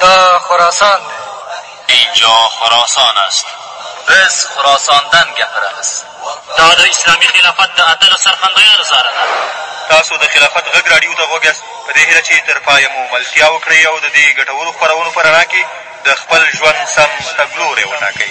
دا خراسان دی. اینجا خراسان است. بز خراساندن گپره است. دا د اسلامي خلافت د اتلو سرښندویانو ساره ده. تاسو د خلافت غږ راډیو ته غوږ یاست، په دې هیله چې تر پایه مو ملتیا وکړئ او د دې ګټورو خپرونو په رڼا کې د خپل ژوند سم تګلوری وټاکئ.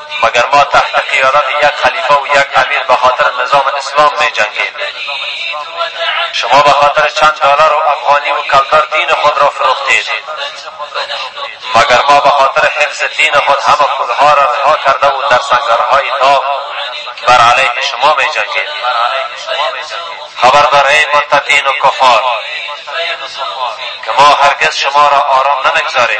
مگر ما تحت قیادت یک خلیفه و یک امیر به خاطر نظام اسلام می جنگید شما به خاطر چند دلار و افغانی و کلدار دین خود را فروختید مگر ما به خاطر حفظ دین خود همه پولها را رها کرده و در سنگرهای تا، بر علیه شما می جنگید خبردار ای و کفار که ما هرگز شما را آرام نمیگذاریم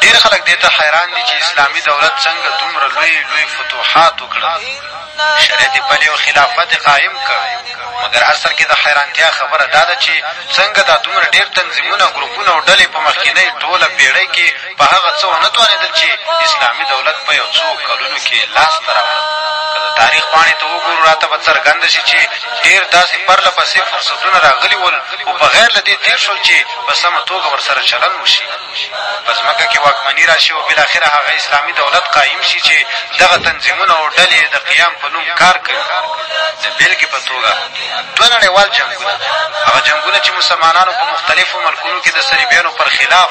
ډېر خلک دې ته حیران دي چې اسلامي دولت څنګه دومره لوی لوی فتوحات وکړل، شریعت پلی او خلافت یې قایم کړ، مګر اصل کې د حیرانتیا خبره دا ده چې څنګه دا دومره ډېر تنظیمونه، ګروپونه او ډلې په مخکینۍ ټوله پېړۍ کې په هغه څه ونه توانېدل چې اسلامي دولت په یو څو کلونو کې لاس ته راوړل. که د تاریخ پاڼې ته وګورو راته به څرګنده شي چې ډېر داسې پرله پسې فرصتونه راغلي ول خو بغیر له دې تېر شول چې په سمه توګه ورسره چلند وشي. په ځمکه کې واکمني راشي او بالاخره هغه اسلامي دولت قایم شي چې دغه تنظیمونه او ډلې یې د قیام په نوم کار کوي. د بېلګې په توګه دوه نړیوال جنګونه، هغه جنګونه چې مسلمانانو په مختلفو ملکونو کې د صلیبیانو پر خلاف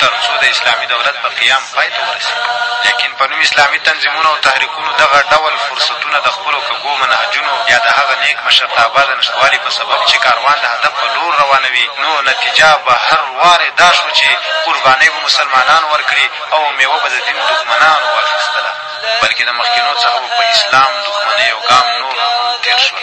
تر څو د اسلامي دولت په قیام پای ته ورسي، لیکن په نوم اسلامي تنظیمونو او تحریکونو دغه ډول فرصتونه د خپلو کږو منهجونو یا د هغه نېک مشرتابه د نشتوالي په سبب چې کاروان د هدف په لور روانوي نو نتیجه به هر وارې دا شوه چې قربانۍ به مسلمانان ورکړي او مېوه به د دین دښمنانو واخیستله. بلکې د مخکېنو څخه به په اسلام دښمنۍ او ګام نور هم تېر شول.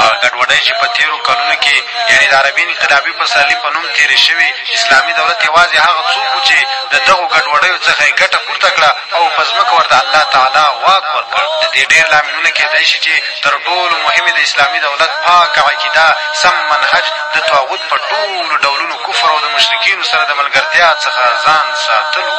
هغه ګډوډۍ چې په تېرو کلونو کې یعنې د عربي انقلابي پسرلي په نوم تېرې شوې، اسلامي دولت یوازې هغه څوک و چې د دغو ګډوډیو څخه یې ګټه پورته کړه او په ځمکه ورته الله تعالی واک ورکړ. د دې ډېر لاملونه کېدای شي چې تر ټولو مهمې د اسلامي دولت پاکه عقیده، سم منهج، د طاغوت په ټولو ډولونو کفر او د مشرکینو سره د ملګرتیا څخه ځان ساتلو،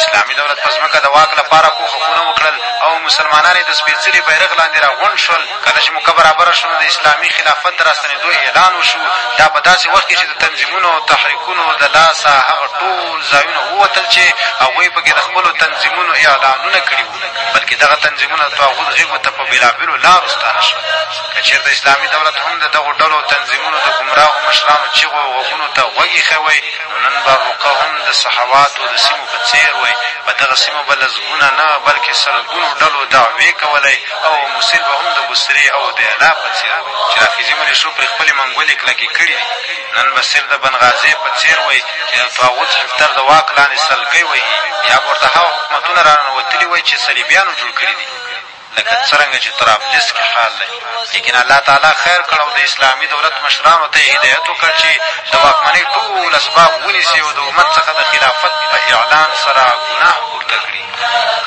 اسلامي دولت په ځمکه د واک لپاره کوښښونه وکړل او مسلمانان یې د سپېڅلي بیرغ لاندې راغونډ شول، کله چې موقع برابره شوه نو د اسلامي خلافت د راستنېدو اعلان وشو، دا په داسې وخت کې چې د تنظیمونو او تحریکونو د لاسه هغه ټول ځایونه ووتل چې هغوی په کې د خپلو تنظیمونو اعلانونه کړي وو، بلکې دغه تنظیمونه د طاغوت غېږو ته په بېلابېلو لارو ستانه شول. که چېرته اسلامي دولت هم د دغو ډلو او تنظیمونو د ګمراهو مشرانو چیغو او غږونو ته غوږ ایښی وای، نو نن به رقه هم د صحواتو د سیمو په څېر وای، په دغه سیمو به لسګونه نه، بلکې سلګونو ډلو دعوې کولای او موصل به هم د بصرې او دیلا په څېر وای، چې رافضي ملیشو پرې خپلې منګولې کلکې کړي دي، نن به صرف د بنغازې په څېر وای، چې د طاغوت حفتر د واک لاندې سلګۍ وهي، یا به ورته هغه حکومتونه راننوتلي وای، چې صلیبیانو جوړ کړي دي. لکه څرنګه چې طرابلس کې حال دی لیکن الله تعالی خیر کړ او د اسلامي دولت مشرانو ته یې هدایت وکړ چې د واکمنۍ ټول اسباب ونیسي او د امت څخه د خلافت په اعلان سره ګناه پورته کړي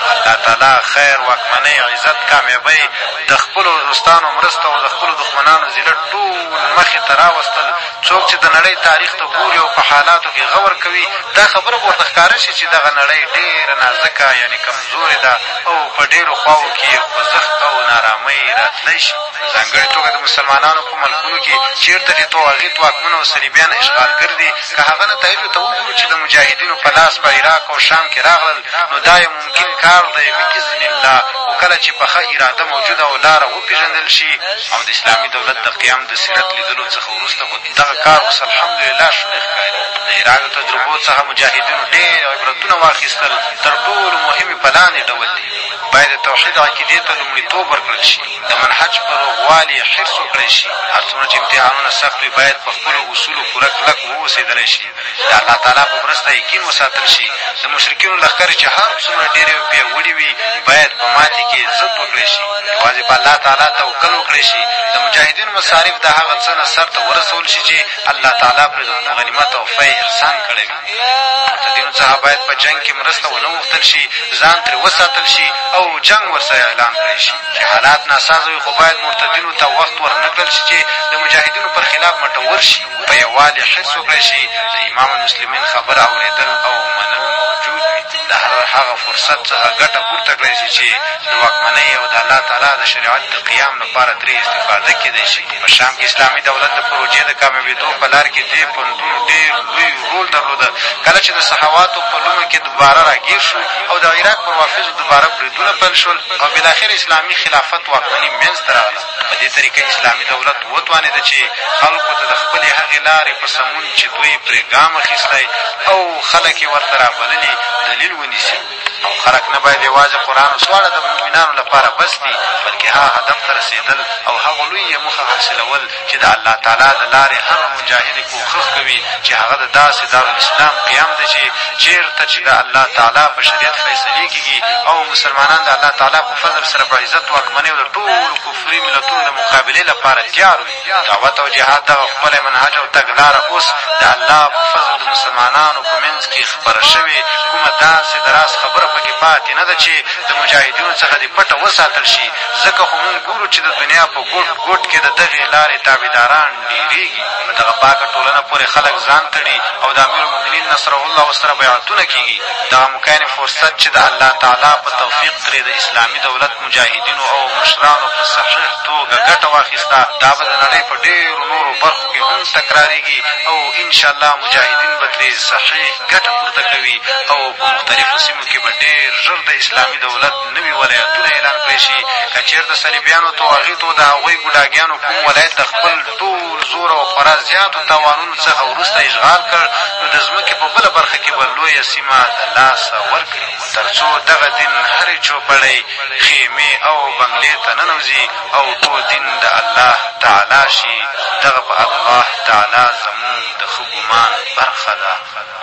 نو الله تعالی خیر واکمنۍ عزت کامیابۍ د خپلو دوستانو مرسته او د خپلو دښمنانو ذلت ټول مخې ته راوستل څوک چې د نړۍ تاریخ ته ګوري او په حالاتو کې غور کوي دا خبره به ورته ښکاره شي چې دغه نړۍ ډېره نازکه یعنې کوم زوری ده او په ډېرو خواوو کې یې خوځښت او نارامۍ راتلی شي، په ځانګړې توګه د مسلمانانو په ملکونو کې چېرته چې طواغیت واکمن او صلیبیان اشغالګر دي، که هغه نتایجو ته وګورو چې د مجاهدینو په لاس په عراق او شام کې راغلل، نو دا یو ممکن کار دی، باذن الله، خو کله چې پخه اراده موجوده او لاره وپېژندل شي او د اسلامي دولت د قیام د سیرت لیدلو څخه وروسته به دغه کار اوس الحمدلله ښه ښکاري. د عراق د تجربو څخه مجاهدینو ډېر عبرتونه واخیستل. تر ټولو مهم یې په لاندې ډول دي، باید د توحید عقیدې ته لومړیتوب ورکړل شي، د منهج پر روغوالي یې حرص وکړای شي، هر څومره چې امتحانونه سخت وي باید په خپلو اصولو پوره کلک واوسېدلای شي. د الله تعالی په مرسته یقین وساتل شي، د مشرکینو لښکرې چې هر څومره ډېرې او پیاوړي وي، باید په ماتې کې ضد وکړی شي، یوازې په الله تعالی توکل وکړی شي، د مجاهدینو مصارف د هغه څه نه سرته ورسول شي چې الله تعالی پرې د دوی غنیمت او فیء احسان کړی وي، له مرتدینو څخه باید په جنګ کې مرسته ونه غوښتل شي، ځان ترې وساتل شي او جنګ ورسره اعلان کړی شي، چې حالات ناسازه وي، خو باید مرتدینو ته وخت ورنه کړل شي چې د مجاهدینو پر خلاف مټور شي. په یووالي حرص وکړی شي د امام المسلمین خبره اورېدل او منل موجود وي د هر هغه فرصت څخه ګټه پورته کړی شي چې د واکمنۍ او د الله تعالی د شریعت د قیام لپاره ترې استفاده کېدی شي په شام کې اسلامي دولت د پروژې د کامیابېدو په لار کې دې پوهنتون ډېر لوی رول درلود کله چې د صحواتو په لوڼو کې دوباره راګېر شو او د عراق پر روافضو دوباره بریدونه پیل شول او بالاخره اسلامي خلافت واکمني منځ ته راغله په دې طریقه اسلامي دولت وتوانېد چې خلکو ته د خپلې هغې لارې په سمون چې دوی پرې ګام اخیستی او خلک یې ورته رابللي دلیل ونیسي او خلک نه باید یوازې قرآن او سوله د مؤمنانو لپاره بس دي بلکې هغه هدف ته رسېدل او هغه لویې موخه حاصلول چې د الله تعالی د لارې هر مجاهد کوښښ کوي چې هغه د داسې دارالاسلام قیام دی چې چېرته چې د الله تعالی په شریعت فیصلې کېږي او مسلمانان د الله تعالی په فضل سره په عزت واکمنۍ او د ټولو کفري ملتونو د مقابلې لپاره تیار وي. دعوت او جهاد دغه ښکلی منهج او تګ لاره اوس د الله په فضل د مسلمانانو په منځ کي خپره شوې، کومه داسي د راز خبره په کي پاتي نه ده چي د مجاهدینو څخه دي پټه وساتل شي، ځکه خو موږ ګورو چي د دنیا په ګوټ ګوټ کي د دغي لاري تابعداران ډېرېږي، په دغه پاکه ټولنه پوري خلګ ځان تړي او د امیرالمؤمنین نصرالله سره بیعتونه کېږي. دغه مکانی فرصت چی د الله تعالی په توفیق تری د اسلامی دولت مجاهدینو او مشرانو په صحیح توګه ګټه واخیسته دا به د نړی په ډیرو نورو برخو کی هم تکراریږی او ان شاء الله مجاهدین به تری صحیح ګټه پورته کوی او په مختلفو سیمو کی به ډیر ژر د اسلامی دولت نوی ولایتونه اعلان کړی شی که چیرته صلیبیانو طواغیتو د هغوی ګوډاګیانو کوم ولایت د خپل ټول له زوره او خورا زیاتو تاوانونو څخه وروسته اشغال کړ، نو د ځمکې په بله برخه کې به لویه سیمه د لاسه ورکړي، تر څو دغه دین هرې چوپړۍ، خېمې او بنګلې ته ننوځي او ټول دین د الله تعالی شي، دغه په الله تعالی زمونږ د ښه ګمان برخه ده،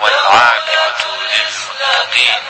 والعاقبة للمتقین.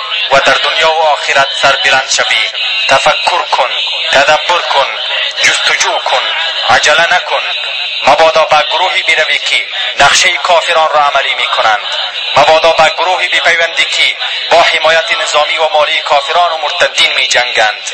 و در دنیا و آخرت سر بلند شوی تفکر کن تدبر کن جستجو کن عجله نکن مبادا به گروهی بروی که نقشه کافران را عملی میکنند مبادا به گروهی بپیوندی که با حمایت نظامی و مالی کافران و مرتدین می جنگند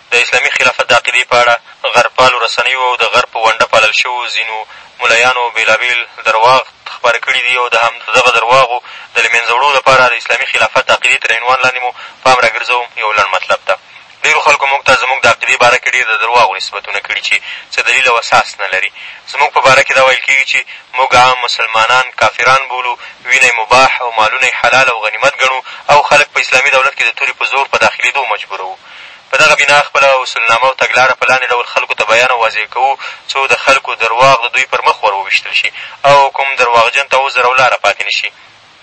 د اسلامي خلافت د عقیدې په اړه غرب پالو رسنیو او د غرب په ونډه پالل شوو ځینو ملایانو بېلابېل درواغ خپاره کړي دي او د همدغه درواغو د له منځه وړو لپاره د اسلامي خلافت د عقیدې تر عنوان لاندې مو پام راګرځوم یو لنډ مطلب ته ډېرو خلکو موږ ته زموږ د عقیدې باره کې ډېر د درواغو نسبتونه کړي چې څه دلیل او اساس نه لري زموږ په باره کې دا ویل کېږي چې موږ عام مسلمانان کافران بولو وینه یې مباح او مالونه یې حلال او غنیمت ګڼو او خلک په اسلامي دولت کې د تورې په زور په داخلېدو مجبوروو په دغه بنا خپله اصولنامه او تګلاره په لاندې ډول خلکو ته بیان او واضح کوو، څو د خلکو درواغ د دوی پر مخ ور وویشتل شي او کوم درواغجن ته عذر او لاره پاتې نه شي،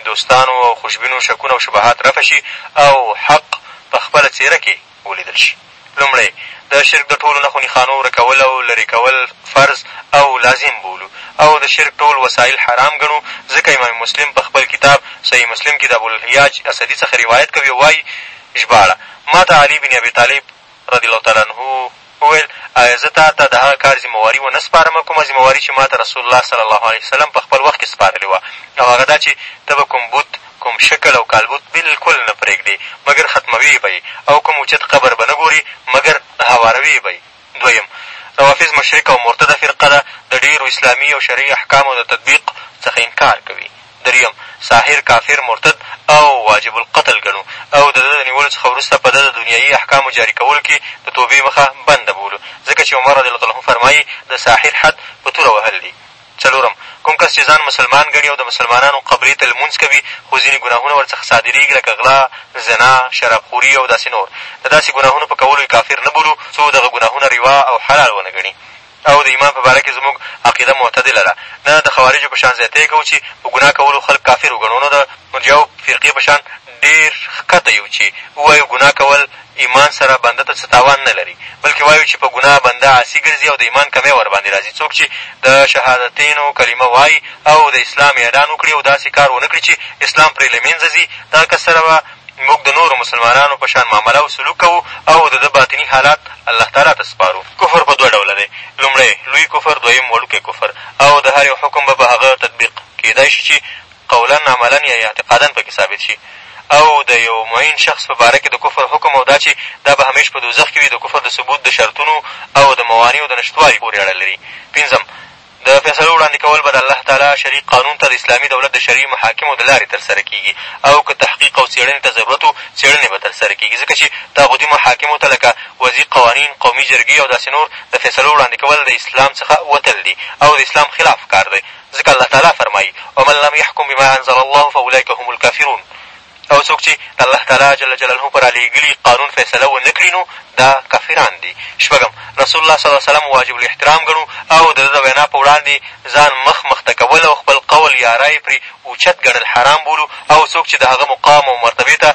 دوستانو او خوشبینو شکونه او شبهات رفع شي او حق په خپله څېره کې ولیدل شي. لومړی، د شرک د ټولو نښو نښانو ورکول او لرې کول فرض او لازم بولو او د شرک ټول وسایل حرام ګڼو، ځکه امام مسلم په خپل کتاب صحیح مسلم کې د ابوالهیاج اسدي څخه روایت کوي او وايي، ژباړه، ما ته علي بن ابي طالب، رضي الله تعالی عنه، وویل، آیا زه تا ته د هغه کار ذمه واري ونه سپارم، کومه ذمه واري چې ما ته رسول الله صلی الله علیه وسلم په خپل وخت کې سپارلې وه او هغه دا چې ته به کوم بت، کوم شکل او کالبت بالکل نه پرېږدې مګر ختموې به یې او کوم اوچت قبر به نه ګورې مګر هواروې به یې. دویم، روافض مشرکه او مرتده فرقه ده، د ډېرو اسلامي او شرعي احکامو د تطبیق څخه انکار کوي. دریم، ساحر، کافر، مرتد او واجب القتل ګڼو او د ده د نیولو څخه وروسته په ده د دنیايي احکامو جاري کولو کښې د توبې مخه بنده بولو، ځکه چې عمر رضی الله عنه فرمايي، د ساحر حد په توره وهل دي. څلورم، کوم کس چې ځان مسلمان ګڼي او د مسلمانانو قبلې ته لمونځ کوي، خو ځینې ګناهونه ورڅخه صادرېږي، لکه غلا، زنا، شراب خوري او داسې نور، د داسې ګناهونو په کولو یې کافر نه بولو، څو دغه ګناهونه روا او حلال ونه ګڼي او د ایمان په باره کې زموږ عقیده معتدله ده، نه د خوارجو په شان زیاتی کوو چې په ګناه کولو خلک کافر وګڼو، نه د مرجئو فرقې په شان ډېر ښکته یو چې ووایو ګناه کول ايمان سره بنده ته څه تاوان نه لري، بلکې وايو چې په ګناه بنده عاصي ګرځي او د ايمان کمی ورباندې راځي، څوک چې د شهادتينو کلمه وايي او د اسلام اعلان وکړي او داسې کار ونه کړي چې اسلام پرې له مينځه ځي، دغه کس سره به موږ د نورو مسلمانانو په شان معامله او سلوک کوو او د ده باطني حالات الله تعالی ته سپارو. کفر په دوه ډوله دی، لومړی لوی کفر، دويم وړوکی کفر او د هر يو حکم به په هغه تطبيق کېدای شي چې قولاً عملاً یا اعتقاداً په کې ثابت شي او د یو معین شخص په باره کې د کفر حکم او دا چې دا به همېش په دوزخ کې وي د کفر د ثبوت د شرطونو او د موانعو د نشتوالي پورې اړه لري پنځم د فیصلو وړاندې کول به د الله تعالی شرعي قانون ته د اسلامي دولت د شرعي محاکمو د لارې ترسره کېږي او که تحقیق او څېړنې ته ضرورت و څېړنې به ترسره کېږي ځکه چې طاغوتي محاکمو ته لکه وضعي قوانین قومي جرګې او داسې نور د فیصلو وړاندې کول د اسلام څخه وتل دي او د اسلام خلاف کار دی ځکه الله تعالی فرمايي، ومن لم يحکم بما انزل الله فاولئک هم الکافرون، او څوک چې د الله تعالی جل جلاله په رالېږلي قانون فیصله و نه کړي نو دا کافران دي. شپږم، رسول الله صلی الله علیه وسلم واجب الاحترام ګڼو او د ده د وینا په وړاندې ځان مخ مخ ته کول او خپل قول یا رأی پرې اوچت ګڼل حرام بولو او څوک چې د هغه مقام او مرتبې ته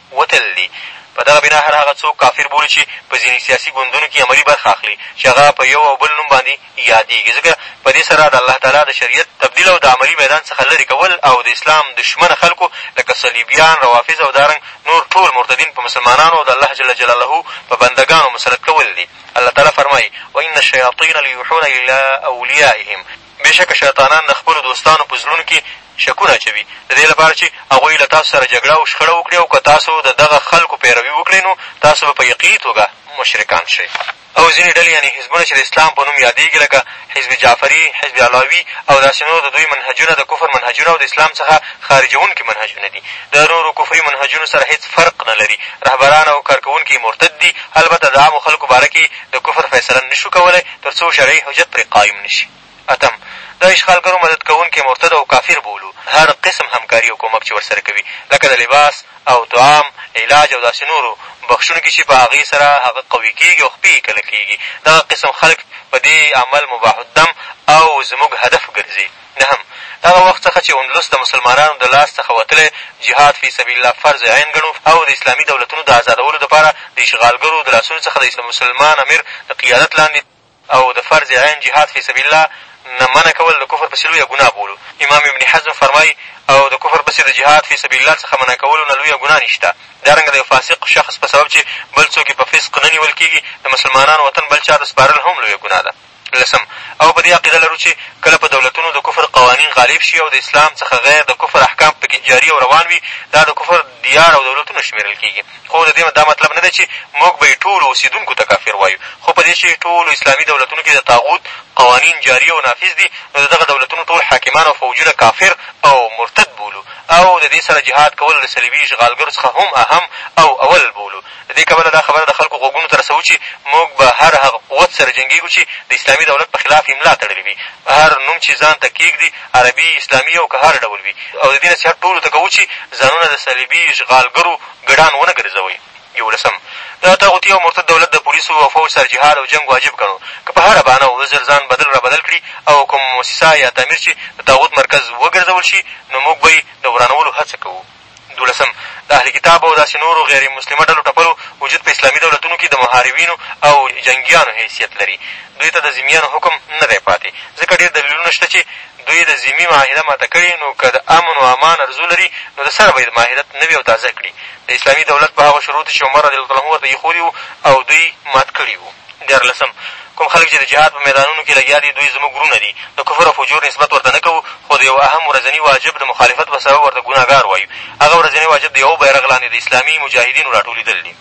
وتلي دي. په دغه بنا هر هغه څوک کافر بولي چې په ځیني سیاسي ګوندونو کې عملي برخه اخلي چې هغه په یو او بل نوم باندې یادېږي ځکه په دې سره د الله تعالی د شریعت تبدیل او د عملي میدان څخه لرې کول او د اسلام دښمنه خلکو لکه صلیبیان، روافض او دارنګ نور ټول مرتدین په مسلمانانو او د الله جل جلاله په بنده ګانو مسلط کول دي. الله تعالی فرمایي، وان الشیاطین لیوحون الی اولیائهم. بېشکه شیطانان د خپلو دوستانو په زړونو کې شکونه اچوي، د دې لپاره چې هغوی له تاسو سره جګړه او شخړه وکړي او که تاسو د دغه خلکو پیروي وکړئ نو تاسو به په یقیني توګه مشرکان شئ. او ځینې ډلې یعنې حزبونه چې د اسلام په نوم یادېږي لکه، حزب جعفري، حزب علاوي او داسې نور د دوی منهجونه د کفر منهجونه او د اسلام څخه خارجوونکي منهجونه دي، د نورو کفري منهجونو سره هېڅ فرق نه لري، رهبران او کارکوونکي یې مرتد دي، البته د عامو خلکو باره کې د کفر فیصله نه شو کولای تر څو شرعي حجت پرې قایم نه شي. اتم، د اشغالګرو مدد کوونکی مرتد او کافر بولو، هر قسم همکاري او کومک چې ورسره کوي، لکه د لباس او طعام، علاج او داسې نورو بخشونو کې چې په هغې سره هغه قوي کېږي او خپې یې کلکېږي، دغه قسم خلک په دې عمل مباح الدم او زموږ هدف ګرځي. نهم، د هغه وخت څخه چې اندلس د مسلمانانو د لاس څخه وتلی، جهاد فی سبیل الله فرض عین ګڼو او د اسلامي دولتونو د ازادولو دپاره د اشغالګرو د لاسونو څخه د مسلمان امیر د قیادت لاندې او د فرض عین جهاد فی سبیل الله نه منع کول د کفر پسې لویه ګناه بولو. امام ابن حزم فرمایي، او د کفر پسې د جهاد فی سبیل الله څخه منع کولو نه لویه ګناه نشته. دارنګه د یو فاسق شخص په سبب چې بل څوک یې په فسق نه نیول کېږي، د مسلمانانو وطن بل چا ته سپارل هم لویه ګناه ده. لسم، او په دې عقیده لرو چې کله په دولتونو د کفر قوانین غالب شي او د اسلام څخه غیر د کفر احکام په کې جاري او روان وي، دا د کفر دیار او دولتونه شمېرل کېږي، خو د دې دا مطلب نه دی چې موږ به یې ټولو اوسېدونکو ته کافر وایو، خو په دې چې ټولو اسلامي دولتونو کې د طاغوت قوانین جاري او نافذ دي، نو د دغه دولتونو ټول حاکمان او فوجونه کافر او مرتد بولو او د دې سره جهاد کول د صلیبي اشغالګرو څخه هم اهم او اول بولو. له دې کبله دا خبره د خلکو غوږونو ته رسوو چې موږ به هر هغه قوت سره جنګېږو چې د اسلامي دولت په خلاف یې ملا تړلې وي، هر نوم چې ځان ته کېږدي، عربي، اسلامي او که هر ډول وي او د دې نصیحت ټولو ته کوو چې ځانونه د صلیبي اشغالګرو ګډان ونه ګرځوئ. یولسم، د طاغوتي او مرتد دولت د پولیسو او فوج سره جهاد او جنګ واجب ګڼو، که په هره بهانه او عذر ځان بدل رابدل کړي او کومه موسسه یا تعمیر چې د طاغوت مرکز وګرځول شي، نو موږ به یې د ورانولو هڅه کوو. دولسم، د اهل کتاب او داسې نورو غیر مسلمه ډلو ټپلو وجود په اسلامي دولتونو کې د محاربینو او جنګیانو حیثیت لري، دوی ته د ذمیانو حکم نه دی پاتې، ځکه ډېر دلیلونه شته چې دوی د ذمي معاهده ماته کړې، نو که د امن و امان ارزو لري، نو د سره به یې د معاهدت نوې او تازه کړي، د اسلامي دولت په هغو شروطو چې عمر رضي الله عنه ورته ایښولي وو او دوی مات کړي وو. دیارلسم، کوم خلک چې د جهاد په میدانونو کې لګیا دي، دوی زموږ وروڼه دي، د کفر او فجور نسبت ورته نه کوو، خو د یوه اهم ورځني واجب د مخالفت په سبب ورته ګنهګار وایو، هغه ورځنی واجب د یوه بیرغ لاندې د اسلامي مجاهدینو راټولېدل دي.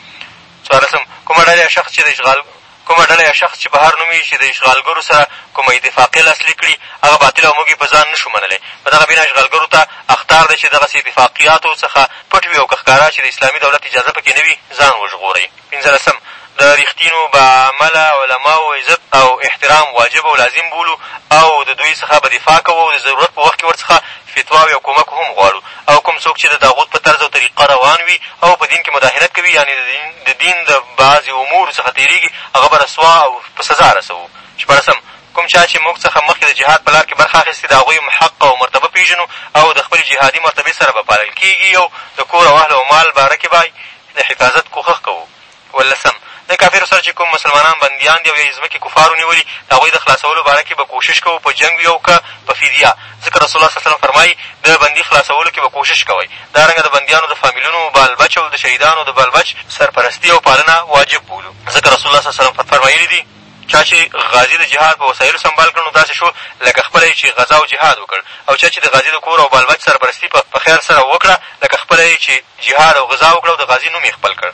څوارلسم، کومه ډله یا شخص چې د اشغال کومه ډله یا شخص چې په هر نوم وي چې د اشغالګرو سره کومه اتفاقیه لاسلیک کړي، هغه باطله او موږ یې په ځان نه شو منلی، په دغه بنا اشغالګرو ته اخطار دی چې دغسې اتفاقیاتو څخه پټ وي او که ښکاره چې د اسلامي دولت اجازه په کې نه وي، ځان وژغورئ. پنځلسم، د رښتینو با عمله علماوو عزت او احترام واجب او لازم بولو او د دوی څخه به دفاع کوو او د ضرورت په وخت کې ورڅخه فتواوې او کومک هم غواړو او کوم څوک چې د طاغوت په طرز او طریقه روان وي او په دین کې مداهنت کوي یعنې د دین د بعضې امورو څخه تېرېږي هغه به رسوا او په سزا رسوو شپاړسم، کوم چا چې موږ څخه مخکې د جهاد په لار کې برخه اخیستې د هغوی حق او مرتبه پېژنو او د خپلې جهادي مرتبې سره به پالل کېږي او د کور او اهل او مال باره کې به د حفاظت کوښښ کوو. اوولسم، د کافرو سره چې کوم مسلمانان بندیان دي او یا یې ځمکې کفارو نیولي، د هغوی د خلاصولو باره کې به کوشش کوو، په جنګ وي او که په فدیه، ځکه رسول الله صلی الله علیه وسلم فرمایي، د بندي خلاصولو کې به کوشش کوئ، دارنګه د بندیانو د فامیلونو، بال بچ او د شهیدانو د بال بچ، سرپرستي او پالنه واجب بولو، ځکه رسول الله صلی الله علیه وسلم فرمایلي دي. چا چې غازي د جهاد په وسایلو سمبال کړ نو داسې شو لکه خپله یې چې غزا او جهاد وکړ او چا چې د غازي د کور او بال بچ سرپرستي په په خیر سره وکړه لکه خپله یې چې جهاد او غزا وکړه او د غازي نوم یې خپل کړ.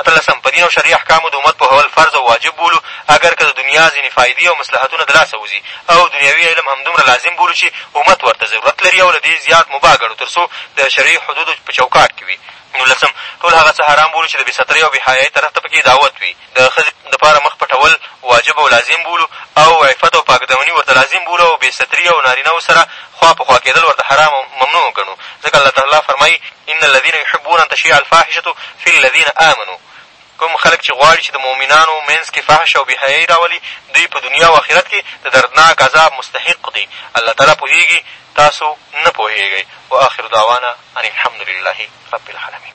اتلسم، په دین او شرعي احکامو د امت پوهول فرض او واجب بولو اګر که د دنیا ځینې فایدې او مصلحتونه د لاسه وځي او دنیوي علم همدومره لازم بولو چې امت ورته ضرورت لري او له دې زیات مباح ګڼو تر څو د شرعي حدودو په چوکاټ کې وي. نولسم، ټول هغه څه حرام بولو چې د بې سترۍ او بې حیایۍ طرف ته په کې دعوت وي. د ښځې دپاره مخ پټول واجب او لازم بولو او عفت او پاکدمني ورته لازم بولو او بې ستري او نارینه وو سره خوا په خوا کېدل ورته حرام او ممنوع ګڼو ځکه الله تعالی فرمايي ان الذين يحبون ان تشيع الفاحشة في الذين آمنوا کوم خلک چې غواړي چې د مؤمنانو منځ کې فحش او بېحیايي راولي دوی په دنیا او اخرت کې د دردناک عذاب مستحق دي الله تعالی پوهېږي تاسو نه پوهېږئ واخر دعوانا ان الحمدلله رب العالمين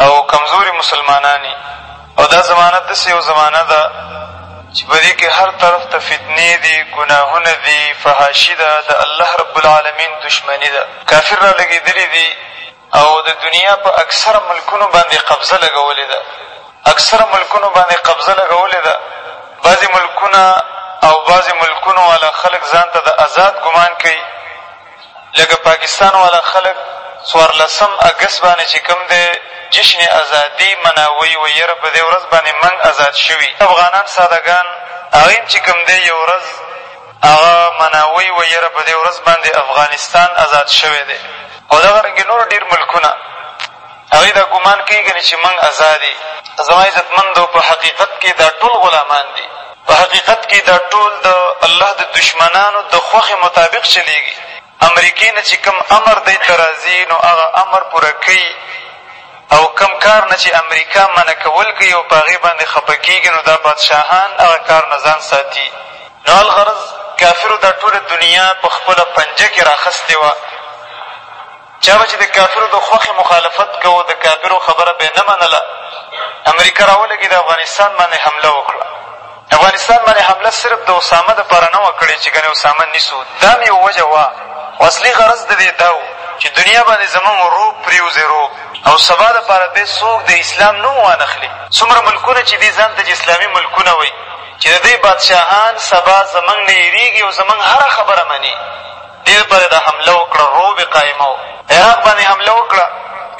او کمزوري مسلمانان یي او دا زمانه داسي یو زمانه ده چي په دې کي هر طرف ته فتنې دي ګناهونه دي فحاشي ده د الله رب العالمین دښمني ده کافر را لګېدلي دي او د دنیا په اکثره ملکونو باندي قبضه لګولې ده اکثره ملکونو باندي قبضه لګولې ده بعضي ملکونه او بعضي ملکونو والا خلک ځان ته د ازاد ګمان کوي لکه پاکستان والا خلک څوارلسم اګست باندې چې کوم دی جشن ازادي مناوي وایي یاره په دې ورځ باندې موږ ازاد شوي افغانان ساده ګان هغه هم چې کوم دی یو ورځ هغه مناوي وایي یاره په دې ورځ باندې افغانستان ازاد شوی دی او دغه رنګې نور ډېر ملکونه هغوی دا ګومان کوي ګنې چې موږ ازاد یې. زما عزتمندو! په حقیقت کې دا ټول غلامان دي. په حقیقت کې دا ټول د الله د دښمنانو د خوښې مطابق چلېږي. امریکې نه چې کوم امر دوی ته راځي نو هغه امر پوره کوي او کوم کار نه چې امریکا منع کول کوي او په هغې باندې خپه کېږي نو دا بادشاهان هغه کار نه ځان ساتي. نو الغرض کافرو دا ټوله دنیا په خپله پنجه کې راخستې وه. چا به چې د کافرو د خوښې مخالفت کوو، د کافرو خبره به یې نه منله، امریکا را ولګېده افغانستان باندې حمله وکړه. افغانستان باندې حمله صرف د اسامه دپاره نه وه کړې چې ګنې اسامه نیسو، دا هم یوه وجه وه، خو اصلي غرض د دې دا و چې دنیا باندې زموږ رعب پرېوځې، رعب، او سبا دپاره بیا څوک د اسلام نوم وانخلي. څومره ملکونه چې دي ځان ته چې اسلامي ملکونه وایي، چې د دوی بادشاهان سبا زموږ نه یېرېږي او زموږ هره خبره مني. دیر پر ده حمله وکړه روب قائمه وو. عراق باندې حمله وکړه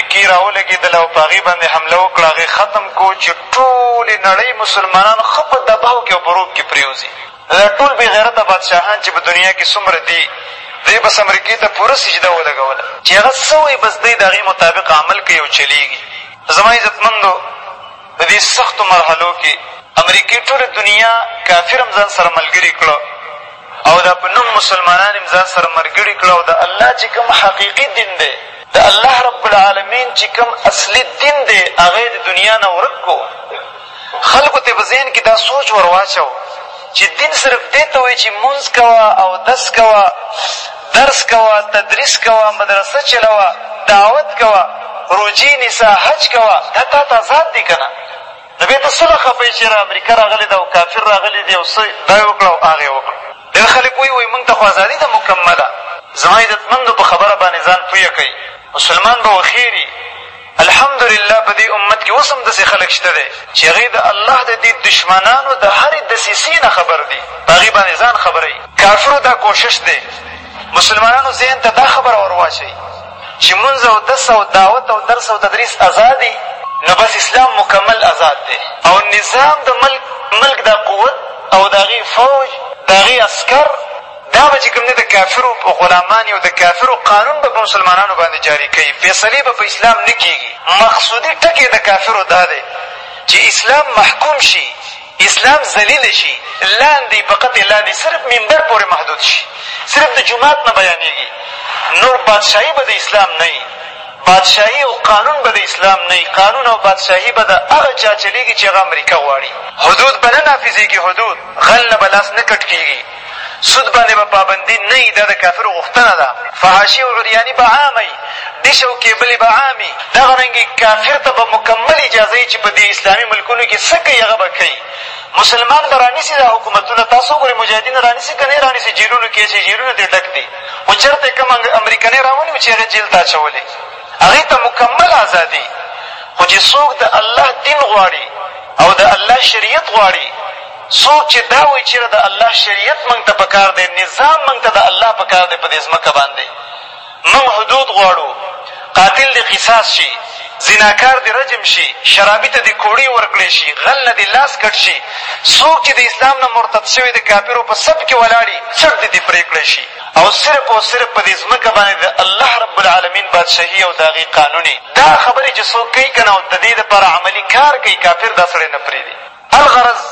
کی راولګیدله او په هغی باندې حمله وکړه هغه ختم کو چی ټولی نړی مسلمانان ښه په دباو کی او په روب کی پریوزی نو دا ټول بی غیرته بادشاهان چی په دنیا کی څومره دی دی بس امریکی ته پوره سجده ولګوله چی هغه څه وایی بس دی دهغی مطابق عمل کوی او چلیږی زما عزتمندو. په دې سختو مرحلو کې امریکې ټوله دنیا کافر هم ځان سره ملګري کړه او دا په نوم مسلمانان هم ځان سره ملګري کړه او د الله چې کوم حقیقي دین دی د الله رب العالمین چې کوم اصلي دین دی هغه یې د دنیا نه ورک کو خلکو ته په ذهن کې دا سوچ ور واچو چې دین صرف دې ته وایي چې مونځ کوه اودس کوه درس کوه، تدریس کوه، مدرسه چلوه، دعوت کوه، روژې نیسه، حج کوه، دا تا ته ازاد دي که نه؟ نو بیا ته څه له خفه یې چې یاره امریکا راغلې ده او کافر راغلي دي او څه دا یې وکړه او هغه یې وکړه. ډېر خلک وایي، وایي موږ ته خو ازادي ده مکمله. زما عزتمندو په خبره باندې ځان پویه کړئ، مسلمان به وخېري، الحمدلله په دې امت کې اوس هم داسې خلک شته دی چې هغوی د الله د دې دشمنانو د هرې دسیسې نه خبر دي په هغې باندې ځان خبروي کافرو دا کوشش دی مسلمانانو ذهن ته دا خبره ور واچوي چې مونځ او دس او دعوت او درس او تدریس ازاد دي نو بس اسلام مکمل ازاد دی او نظام د ملک ملک دا قوت او د هغې فوج د هغې عسکر دا به چې کوم دی د کافرو غلامان یو د کافرو قانون به په مسلمانانو باندې جاري کوي فیصلې به په اسلام نه کېږي مقصودي ټکی د کافرو دا دی چې اسلام محکوم شي اسلام ذلیل شي لاندې په قطع لاندې صرف منبر پورې محدود شي صرف د جماعت نه بیانېږي نور بادشاهي به د اسلام نه وي بادشاهي او قانون به د اسلام نه قانون او بادشاهي به د هغه چا چلېږي چې هغه امریکا غواړي حدود به نه نافظېږي حدود غل نه به لاس نه کټ کېږي سود باندې به پابندي نه وي دا د کافرو غوښتنه ده فحاشي او عریاني به عامه وي ډش او کېبلې به عامې وي دغه رنګې کافر ته به مکمل اجازه وي چې په دې اسلامي ملکونو کې څه کوي هغه به کوي مسلمان به رانیسي دا حکومتونه تاسو وګورئ مجاهدین رانیسي که نه رانیسي جیلونو کې اچوي جیلونه ترې ډک دي خو چېرته کوم امریکنۍ راونی و چې هغې جیل ته اچولې هغې ته مکمل ازادي خو چې څوک د الله دین غواړي او د الله شریعت غواړي څوک چې دا وایي چېرې د الله شریعت موږ ته په کار دی، نظام موږ ته د الله په کار دی په دې ځمکه باندې موږ حدود غواړو، قاتل دې قصاص شي، زناکار دې رجم شي، شرابي ته دې کوړی ورکړی شي، غل نه دې لاس کټ شي، څوک چې د اسلام نه مرتد شوی د کافرو په صف کې ولاړ وي څټ دې دې پرې کړی شي او صرف او صرف په دې ځمکه باندې د الله رب العالمین بادشاهي او د هغې قانون دا خبرې چې څوک کوي که نه او د دې دپاره عملي کار کوي کافر دا سړی نه پرېږدي الغرض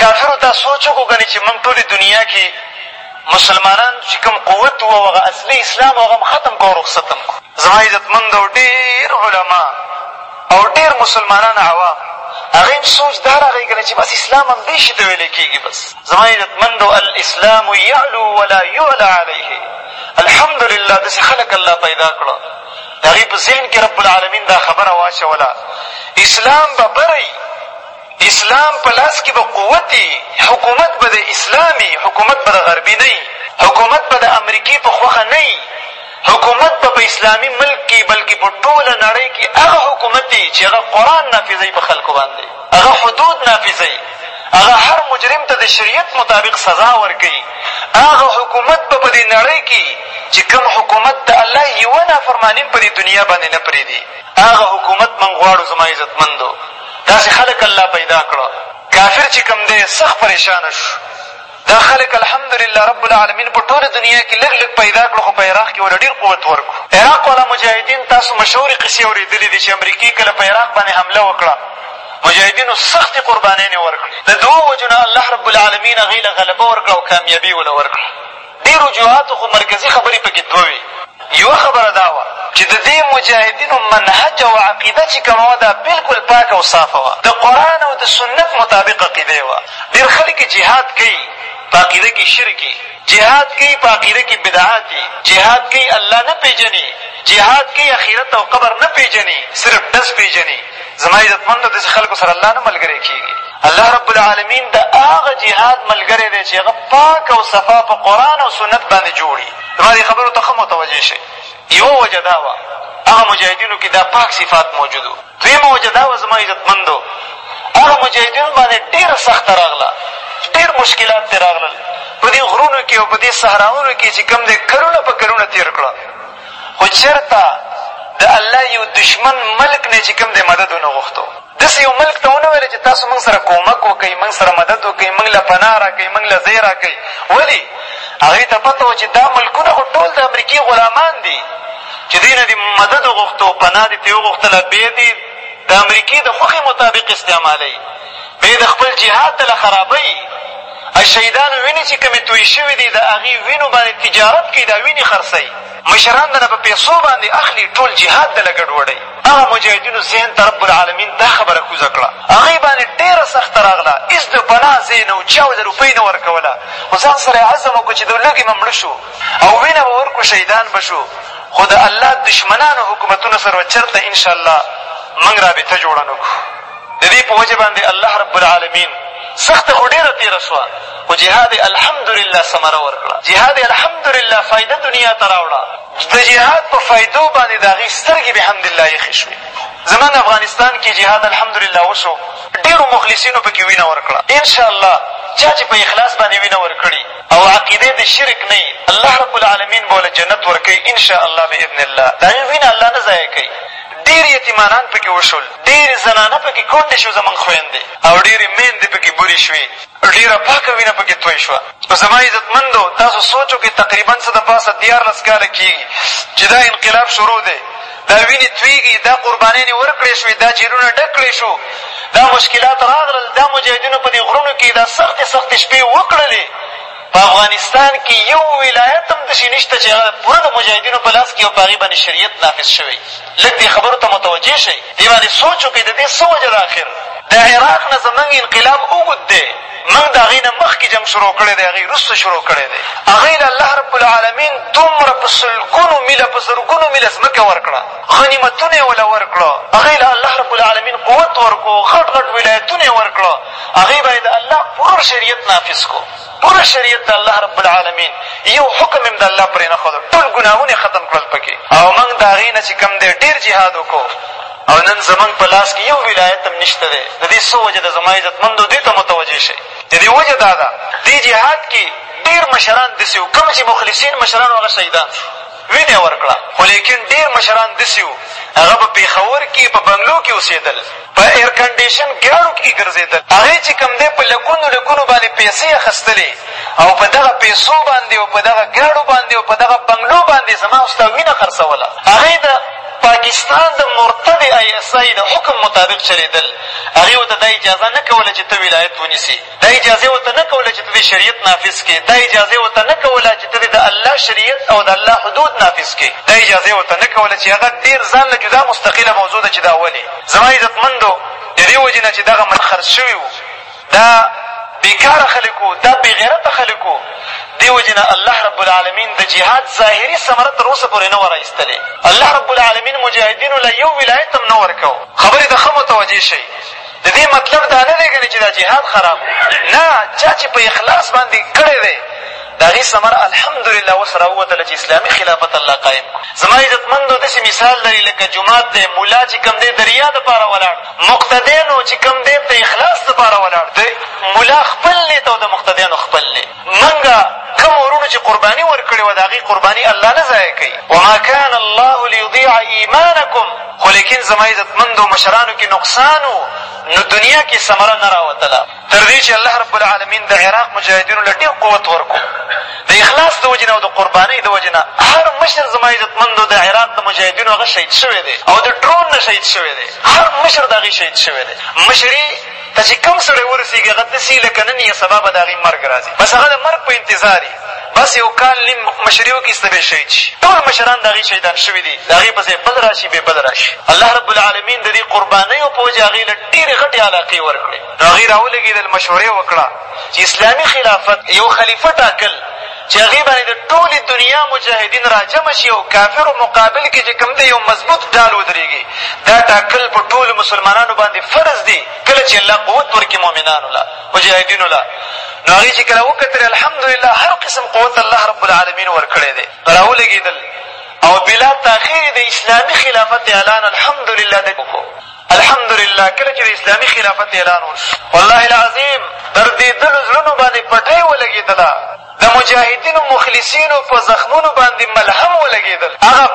کافرو دا سوچ وکړو ګنې چې موږ ټولې دنیا کې مسلمانان چې کوم قوت وو او هغه اصلي اسلام هغه هم ختم کړو او رخصت هم کړو زما عزتمند او ډېر علما او ډېر مسلمانان عوام هغه هم سوچ دا راغی که نه چې بس اسلام همدې شي ته ویلی کېږي بس زما عزتمندو الاسلام یعلو ولا یعلا علیه الحمدلله داسې خلک الله پیدا کړه د هغوی په ذهن کې رب العالمین دا خبره واچوله اسلام به بری اسلام په لاس کې به قوت وي حکومت به د اسلام وي حکومت به د غربي نه حکومت به د امریکې په خوښه نه حکومت به په اسلامي ملک کې بلکې په ټوله نړۍ کې هغه حکومت وي چې هغه قرآن نافظوي په خلکو باندې هغه حدود نافذوي، هغه هر مجرم ته د شریعت مطابق سزا ورکوي، هغه حکومت به په دې نړۍ کي چي کوم حکومت د الله یوه نافرماني هم په دې دنیا باندي نه پرېږدي هغه حکومت موږ غواړو زما عزتمندو! داسي خلک الله پیدا کړه کافر چي کوم دی سخت پرېشانه شو. دا خلک الحمدلله رب العالمین په ټوله دنیا کې لږ لږ پیدا کړل خو په عراق کې ورله ډېر قوت ورکړو. عراق والا مجاهدین تاسو مشهورې قصې اورېدلې دي چې امریکې کله په عراق باندې حمله وکړه مجاهدینو سختې قربانیانې ورکړې د دوو وجو نه الله رب العالمین هغوی له غلبه ورکړه او کامیابي وله ورکړه دې رجوعاتو خو مرکزي خبرې پکې دوه وې یوه خبره دا وه چې د دې مجاهدینو منهج او عقیده چې کومه وه دا بلکل پاکه او صافه وه د قرآن او د سنت مطابق عقیده یې وه ډېر خلک جهاد کوي په عقیده کې شرکي جهاد کوي په عقیده کې بدعات دي جهاد کوي الله نه پېژني جهاد کوي اخرت او قبر نه پېژني صرف ډز پېژني زما عزتمندو داسې خلکو سره الله نه ملګری کېږي الله رب العالمین د هغه جهاد ملګری دی چې هغه پاک او صفا په قرآن او سنت باندې جوړي زما دې خبرو ته ښه متوجه شئ، یوه وجه دا وه هغه مجاهدینو کښې دا پاک صفات موجود وو، دویمه وجه دا وه زما عزتمندو هغه مجاهدینو باندې ډېره سخته راغله، ډېر مشکلات ترې راغلل، په دې غرونو کښې او په دې صحراونو کښې چې کوم دی کلونه په کلونه تېر کړه خو چېرته د الله یو دشمن ملک نه یې چې کوم دی مدد ونه غوښتو. داسې یو ملک ته ونه ویل چې تاسو موږ سره کومک وکړئ، موږ سره مدد وکړئ، موږ له پناه را کړئ، موږ له ځای را کړئ. ولې؟ هغوی ته پته وه چې دا ملکونه خو ټول د امریکې غلامان دي، چې دوی نه دې مدد وغوښتو، پناه دې ترې وغوښتله، بیا دې د امریکې د خوښې مطابق استعمالوي، بیا یې د خپل جهاد دله خرابوي، د شهیدانو وینې چې کومې تویې شوې دي، د هغې وینو باندې تجارت کوي، دا وینې خرڅوي، مشران دله په پیسو باندې اخلي، ټول جهاد دله ګډوډوي. هغه مجاهدینو ذهن ته رب العالمین دا خبره کوزه کړه، هغوی باندې ډېره سخته راغله، هېڅ د پناه ځای نه و، چا ورته روپۍ نه ورکوله، خو ځان سره یې عزم وکړ چې د لوږې به مړه شو او وینه به ورکړو شهیدان به شو، خو د الله دښمنانو حکومتونو سره به چېرته ان شاء الله موږ رابطه جوړه نه کړو، د دې په وجه باندې الله رب العالمین سخته خو ډېره تېره شوه، خو جهاد یې الحمدلله ثمره ورکړه، جهاد یې الحمدلله فایده دنیا ته راوړه. د جهاد په فایدو باندې د هغوی سترګې بحمدالله یخې شوې. زموږ افغانستان کې جهاد الحمدالله وشو، ډېرو مخلصینو په کې وینه ورکړه، ان شاء الله چا چې په اخلاص باندې وینه ورکړي او عقیده یې د شرک نه وي، الله رب العالمین به ورله جنت ورکوي ان شاء الله باذن الله، د هغوی وینه الله نه ضایع کوي. ډېر یتیمانان په کې وشول، ډېرې زنانه په کې کونډې شوې زموږ خویندې او ډېرې مېندې په کې بورې شوې. ډېره پاکه وینه په کې توی شوه. نو زما عزتمندو! تاسو سوچ وکړئ، تقریباً څه د پاسه دیارلس کاله کېږي چې دا انقلاب شروع دی، دا وینې توېږي، دا قربانیانې ورکړې شوې، دا جېلونه ډک کړې شو، دا مشکلات راغلل، دا مجاهدینو په دې غرونو کې دا سختې سختې شپې وکړلې، په افغانستان کښې يو ولايت هم داسې نشته چې هغه پوره د مجاهدينو په لاس کښې او په هغې باندې شريعت نافذ شوی وي لږ دې خبرو ته متوجه شئ دې باندې سوچ وکړئ ددې څه وجه ده اخر د عراق نه زمونږ انقلاب اوږد دی مونږ د هغې نه مخکې جنګ شروع کړی دی هغې وروسته شروع کړی دی هغې له الله رب العالمين دومره په سلګونو ميله په زرګونو ميله ځمکه ورکړه غنيمتونه يې وله ورکړه هغې له الله رب العالمين قوت ورکړو غټ غټ ولايتونه يې ورکړه هغوی باندې د الله پوره شریعت نافظ کړو، پوره شریعت د الله رب العالمین، یو حکم یې هم د الله پرېنښود، ټول ګناهونه یې ختم کړل په کې او مونږ د هغې نه چې کوم دی ډېر جهاد وکړو او نن زمونږ په لاس کې یو ولایت هم نشته دی، د دې څه وجه ده زما عزتمندو دې ته متوجه شئ، د دې وجه دا ده دې جهاد کې ډېر مشران داسې وو کوم چې مخلصین مشران وو هغه شهیدان شول. وینه یې ورکړه، خو لېکن ډېر مشران دسې وو، هغه په پېښور کې په بنګلو کې اوسېدل، په اېرکنډېشن ګاړو کې ګرځېدل، هغوی چې کوم دی په لکونو لکونو باندې پیسې اخستلې او په دغه پیسو باندې او په دغه ګاړو باندې او په دغه بنګلو باندې زما او ستا وینه خرڅوله، هغوی د پاکستان د مرتد آی اېس آی د حکم مطابق چلېدل، هغوی ورته دا اجازه نه کوله چې ته ولایت ونیسې. دا اجازه یې ورته نه کوله چې ته دې شریعت نافظ کړې، دا اجازه یې ورته نه کوله چې ته دې د الله شریعت او د الله حدود نافظ کړې، دا اجازه یې ورته نه کوله چې هغه ډېر ځان له جدا مستقله موضوع ده چې دا ولې؟ زما عزتمندو! د دې وجې نه چې دغه ملک خرڅ شوي وو، دا بېکاره خلک وو، دا بېغیرته خلک وو، دې وجې نه الله رب العالمین د جهاد ظاهري ثمره تر اوسه پورې نه وه را ایستلې. الله رب العالمین مجاهدینو له یو ولایت هم نه ورکاوه. خبرې ته ښه متوجه شئ. د دې مطلب دا نه دی ګنې چې دا جهاد خراب دی نه چا چې په اخلاص باندې کړی دی د هغې ثمره الحمدلله اوس راووتله چې اسلامي خلافت الله قایم کړو زما عزتمندو داسې مثال لري لکه جومات دی ملا چې کوم دی د ریا دپاره ولاړ مقتدیانو چې کوم دی د اخلاص دپاره ولاړ دی ملا خپل نیت او د مقتدیانو خپل نیت مونږ کومو وروڼو چې قرباني ورکړې وه، د هغوی قرباني الله نه ضایع کوي، وما کان الله لیضیع ایمانکم، خو لیکن زما عزتمندو مشرانو کې نقصان و، نو دنیا کې ثمره نه راوتله، تر دې چې الله رب العالمین د عراق مجاهدینو له ډېر قوت ورکړو، د اخلاص د وجې نه او د قربانۍ د وجې نه هر مشر زما عزتمندو د عراق د مجاهدینو هغه شهید شوی دی او د ډرون نه شهید شوی دی، هر مشر د هغوی شهید شوی دی، مشري ته چې کوم سړی ورسېږي هغه داسې لکه نن یا سبا به د هغه مرګ راځي بس هغه د مرګ په انتظار وي بس یو کال نیم مشري وکړي ایسته به یې شهید شي ټول مشران د هغې شهیدان شوي دي د هغې په ځای بل را شي بیا بل را شي الله رب العالمین د دې قربانیو په وجه هغې له ډېرې غټې علاقې ورکړې نو هغې را ولګېدل مشورې وکړه چې اسلامي خلافت یو خلیفه ټاکل چې هغې باندې د ټولې دنیا مجاهدین راجمع شي او کافرو مقابل کې چې کوم دی یو مضبوط ډال ودرېږي دا ټاکل په ټولو مسلمانانو باندې فرض دي کله چې الله قوت ورکړي مؤمنانو له مجاهدینو له نو هغې چې کله وکتل الحمدلله هر قسم قوت الله رب العالمین ورکړی دی راولګېدل او بلا تاخیر د اسلامي خلافت اعلان الحمدلله د الحمدلله کله چې د اسلامي خلافت اعلان وشو والله العظیم دردېدلو زړونو باندې پټۍ ولګېدله د مجاهدینو مخلصینو په زخمونو باندې ملهم ولګېدل هغه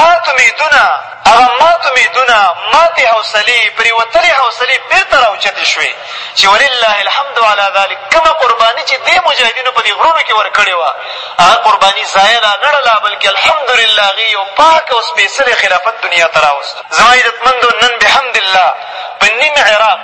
مات امیدونه هغه مات امیدونه ماتې حوصلې پرېوتلې حوصلې بېرته راوچتې شوې چې ولله الحمد علی ذلک کومه قرباني چې دې مجاهدینو په دې غرونو کښې ورکړې وه هغه قرباني ضایع لا نه ړله بلکې الحمدلله هغې یو پاک او سپېڅلی خلافت دنیا ته راوست زما عزتمندو! نن بحمد الله په نیم عراق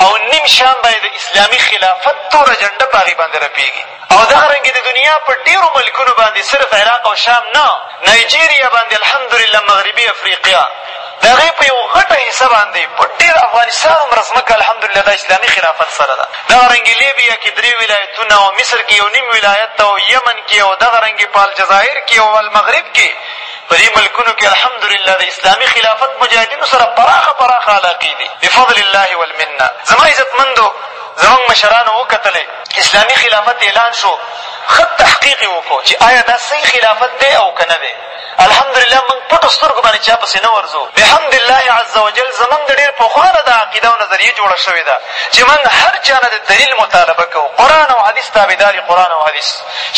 او نیم شام باندې د اسلامي خلافت توره جنډه په هغې باندې رپېږي او دغه رنګې د دنیا په ډېرو ملکونو باندې صرف عراق او شام نه نایجیریا باندې الحمدلله مغربي افریقیا د هغې په یو غټه حصه باندې په ډېر افغانستان عمره ځمکه الحمدلله دا اسلامي خلافت سره ده دغه رنګې لیبیا کې درې ولایتونه او مصر کې یو نیم ولایت ده او یمن کې او دغه رنګې په الجزایر کې او المغرب کې په دې ملکونو کې الحمدلله د اسلامي خلافت مجاهدینو سره پراخه پراخه علاقې دي بفضل الله والمنه زما عزتمندو زموږ مشرانو وکتلې اسلامي خلافت اعلان شو ښه تحقیق یې وکړو چې آیا دا صحیح خلافت دی او که نه دی الحمدلله موږ پټو سترګو باندې چا پسې نه ورځو بحمد الله عز وجل زموږ د ډېر پخوانه دا عقیده او نظریه جوړه شوې ده چې موږ هر چا نه د دلیل مطالبه کوو قرآن او حدیث تابعدار قرآن او حدیث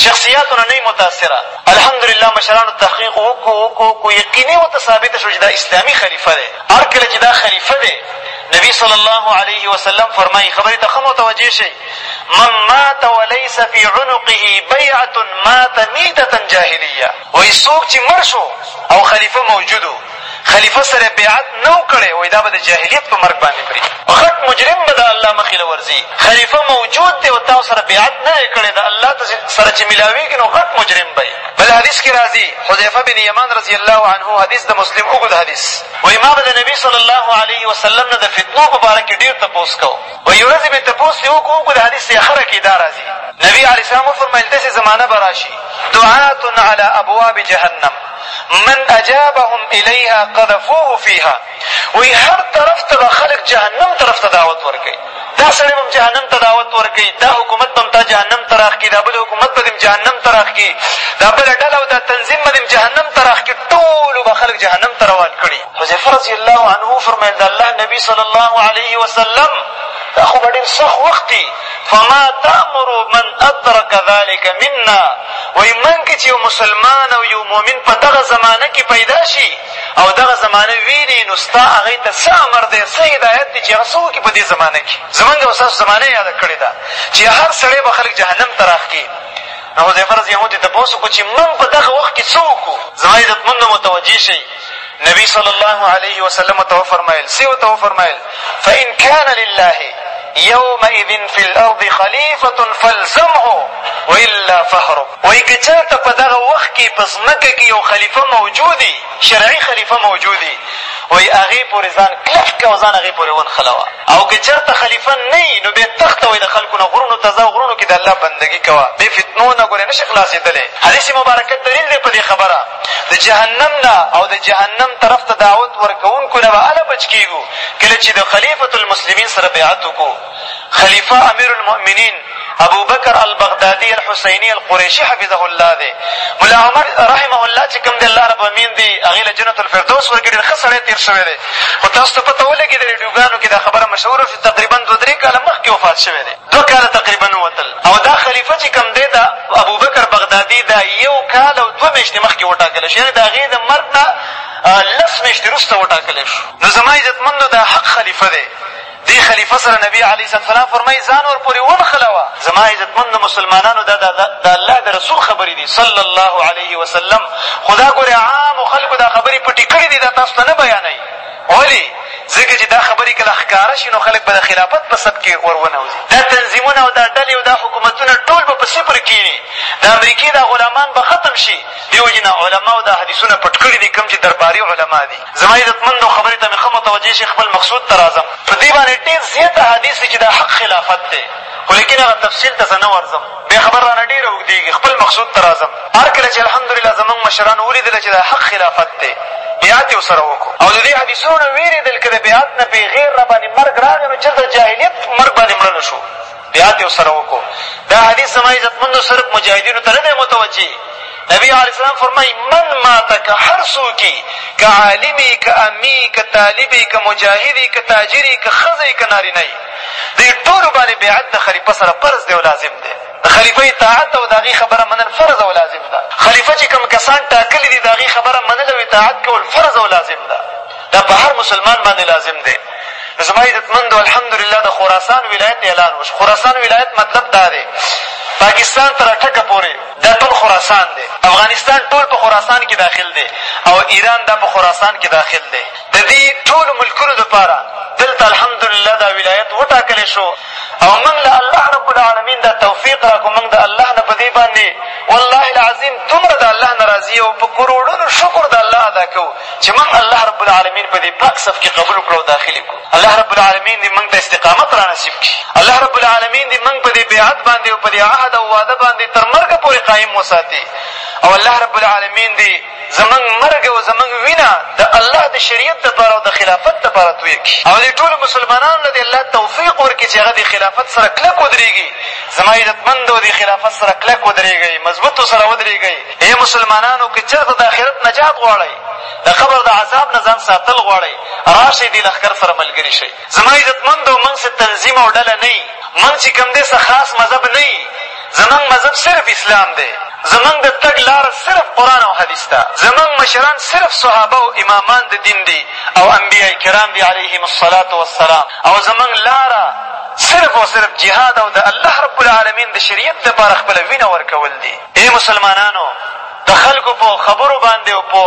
شخصیاتو نه نه متاثره الحمدالله مشرانو تحقیق وکړو وکړو وکړو یقیني ورته ثابته شوه چې دا اسلامي خلیفه دی هر کله چې دا خلیفه دی نبي صلی الله علیه وسلم فرمایي خبرې ته ښه متوجه شئ من مات ولیس فی عنقه بیعة مات میتة جاهلیه وایي څوک چې مړ شو او خلیفه موجود خلیفه سره بیعت نه وو کړی وایي دا به د جاهلیت په مرګ باندې مري غټ مجرم به د الله مخې له ورځي خلیفه موجود دی او تا سره بیعت نه دی کړی د الله سره چې ملاوېږي نو غټ مجرم به بل حدیث کښې راځي حذیفه بن یمان رضی الله عنه حدیث د مسلم اوږد حدیث وایي ما به د نبي صلی الله علیه وسلم نه د فتنو په باره کښې ډېر تپوس کوو وایي یو ورځې مې تپوس یې وکړو اوږد حدیث دی اخره کښې دا راځي نبي علیه السلام وفرمایل داسې زمانه به راشي دعات علی ابواب جهنم من اجابهم الیها قذفوه فیها وایي هر طرف ته به خلک جهنم طرف ته دعوت ورکوي دا سړی به هم جهنم ته دعوت ورکوي دا حکومت به هم تا جهنم ته راښکي دا بل حکومت به دې هم جهنم ته راښکي دا بله ډله او دا تنظیم به دې هم جهنم ته راښکي ټولو به خلک جهنم ته روان کړي حذیفه رضي الله عنه فرمایل د الله نبي صلی الله علیه وسلم دا خو به ډېر سخت وخت فما تأمر من ادرک ذلک منا وایي موږ کې چې یو مسلمان او یو مؤمن په دغه زمانه کې پیدا شي او دغه زمانه ویني نو ستا هغوی ته څه امر دی څه هدایت دی چې هغه څه وکړي په دې زمانه کې زمونږ او ستاسو زمانه یې یاده کړې ده چې هر سړی به خلک جهنم ته راښکي نو حذیفه رض ترې تپوس وکړو چې مونږ په دغه وخت کښې څه وکړو؟ زما عزتمنو متوجه شئ! نبي صلی الله علیه وسلم ورته وفرمایل، څۀ ورته وفرمایل؟ فإن کان لله یومئذ فی الارض خلیفة فالزمه والا فاهرب وایي که چا ته په دغه وخت کښې په ځمکه کښې یو خلیفه موجود وي شرعي خلیفه موجود وي، وایي هغې پورې ځان کلک کړه او ځان هغې پورې ونښلوه او که چېرته خلیفه نه وي، نو بیا تښته، وایي له خلکو نه غرونو ته ځه او غرونو کې د الله بندګي کوه، بې فتنو نه ګورې نه شې خلاصېدلی. حدیث مبارک دلیل دی په دې خبره، د جهنم نه او د جهنم طرف ته دعوت ورکوونکو نه به هله بچ کېږو، کله چې د خلیفة المسلمین سره بیعت وکړو. خلیفه امیر المؤمنین ابوبکر البغدادي الحسیني القریشي حفظه الله دی ملا عمر رحمه الله چې کوم دی الله رب امین دی هغې له جنت الفردوس ورکړي ډېر ښه سړی تېر شوی دی خو تاسو ته پته ولګي د ریډیوګانو کښې دا خبره مشهوره شو تقریبا دوه درې کاله مخکې وفات شوی دی دوه کاله تقریبا ووتل او دا خلیفه چې کوم دی دا ابوبکر بغدادي دا یو کال او دوه میاشتې مخکې وټاکل شو یعنې د هغې د مرګ نه لس میاشتې وروسته وټاکلی شو نو زما عزتمندو دا حق خلیفه دی دې خلیفه سره نبي علیه الصلوة والسلام فرمایي، ځان ورپورې ونښلوه. زما عزتمندو مسلمانانو! دا د الله د رسول خبرې دي صلی الله علیه وسلم، خو دا ګورئ عامو خلکو دا خبرې پټې کړې دي، دا تاسو ته نه بیانوي. ولې؟ ځکه چې دا خبرې کله ښکاره شي نو خلک به د خلافت په صف کې ور ونوځي. دا تنظیمونه او دا ډلې او دا حکومتونه ټول به په صفر کښېني. د امریکې دا غلامان به ختم شي. دې وجې نه علماو دا حدیثونه پټ کړي دي کوم چې درباري علما دي. زما عزتمندو خبرې ته مې ښه متوجه شئ خپل مقصود ته راځم. په دې باندې ډېر زیات احادیث دي چې دا حق خلافت دی خو لیکن هغه تفصیل ته زه نه ورځم بیا خبره رانه ډېره اوږدېږي خپل مقصود ته راځم هر کله چې الحمدلله زمونږ مشرانو ولیدله چې دا حق خلافت دی بیعت یې ورسره وکړو او د دې حدیثونو نه وېرېدل که د بیعت نه بېغیر را باندې مرګ راغی نو چېرته جاهلیت مرګ باندې مړه نه شو بیعت یې ورسره وکړو دا حدیث زما عزتمندو صرف مجاهدینو ته نه دی متوجه نبي علیه السلام فرمایي من ماته که هر څوکي که عالمي که امي که طالبي که مجاهدي که تاجري که ښځی که نارینه یي دې ټولو باندې بیعت د خلیفه سره فرض دی او لازم دی د خلیفه اطاعت او د هغې خبره منل فرض او لازم ده خلیفه چې کوم کسان ټاکلي دي د هغې خبره منل او اطاعت کول فرض او لازم ده دا په هر مسلمان باندې لازم دی نو زما عزتمندو الحمدلله د خراسان ولایت اعلان وشو خراسان ولایت مطلب دا دی پاکستان تر اټکه پورې دا ټول خراسان دی افغانستان ټول په خراسان کې داخل دی او ایران دا په خراسان کې داخل دی د دې ټولو ملکونو دپاره دلته الحمدلله دا ولایت وټاکلی شو او موږ له الله رب العالمین دا توفیق را کړو موږ د الله نه په دې باندې والله العظیم دومره د الله نه راضي یو په کروړونو شکر د الله ادا کوو چې موږ الله رب العالمین په دې پاک صف کې قبول کړو او داخلي کړو الله رب العالمین دې موږ ته استقامت را نصیب کړي الله رب العالمین دې موږ په دې بیعت باندې او په دې عهد او واده باندې تر مرګه پورې قایم وساتي او الله رب العالمین دې زموږ مرګ او زموږ وینه د الله د شریعت لپاره او د خلافت لپاره تویه کړي او دې ټولو مسلمانانو له دې الله توفیق ورکړي چې هغه دې خلافت سره کلک ودرېږي زما عزتمندو دې خلافت سره کلک ودرېږئ مضبوط ورسره ودرېږئ ای مسلمانانو که چېرته د آخرت نجات غواړئ د قبر د عذاب نه ځان ساتل غواړئ راشئ دې لښکر سره ملګري شئ زما عزتمندو موږ څه تنظیم او ډله نه یي موږ چې کوم دی څه خاص مذهب نه یي زموږ مذهب صرف اسلام دی زموږ د تګ لاره صرف قرآن او حدیث ده زموږ مشران صرف صحابه او امامان د دین دي او انبیا کرام دي علیهم الصلاة والسلام او زموږ لاره صرف او صرف جهاد او د الله رب العالمین د شریعت دپاره خپله وینه ورکول دي ای مسلمانانو د خلکو په خبرو باندې او په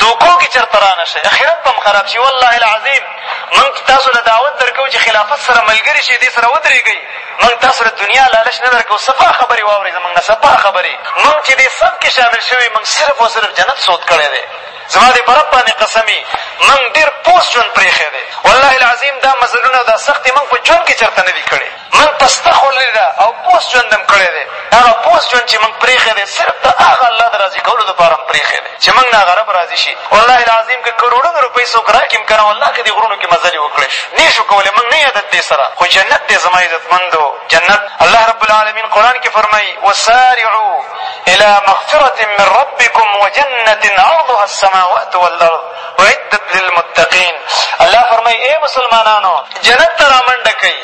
دوکو کې چېرته رانه شئ، اخرت به هم خراب شي. والله العظیم موږ تاسو له دعوت درکوو چې خلافت سره ملګري شئ، دې سره ودرېږئ، موږ تاسو له دنیا لالچ نه درکوو، صفا خبرې واورئ زموږ نه، صفا خبرې. موږ چې دې صف کې شامل شوي یو، موږ صرف او صرف جنت سود کړی دی. زما دې په رب باندې قسم وي، موږ ډېر پوست ژوند پرېښی دی. والله العظیم دا مزلونه او دا سختې موږ په ژوند کې چېرته نه دي کړي. موږ پسته خوړلې ده او بوس ژوند هم کړی دی، هغه بوس ژوند چې موږ پرېښی دی صرف د هغه الله د راضي کولو لپاره مو پرېښی دی چې موږ نه هغه رب راضي شي، والله العظيم که کروړونه روپۍ څوک راکړي هم که نه والله که دې غرونو کې مزلې وکړای شو نۀ شو کولی موږ نۀ عادت دې سره خو جنت دی زما عزتمندو جنت الله رب العالمين قرآن کې فرمايي وسارعو الي مغفرة من ربکم وجنة عرضها السماوات والارض اعدت للمتقين الله فرمايي اې مسلمانانو جنت ته رامنډه کړئ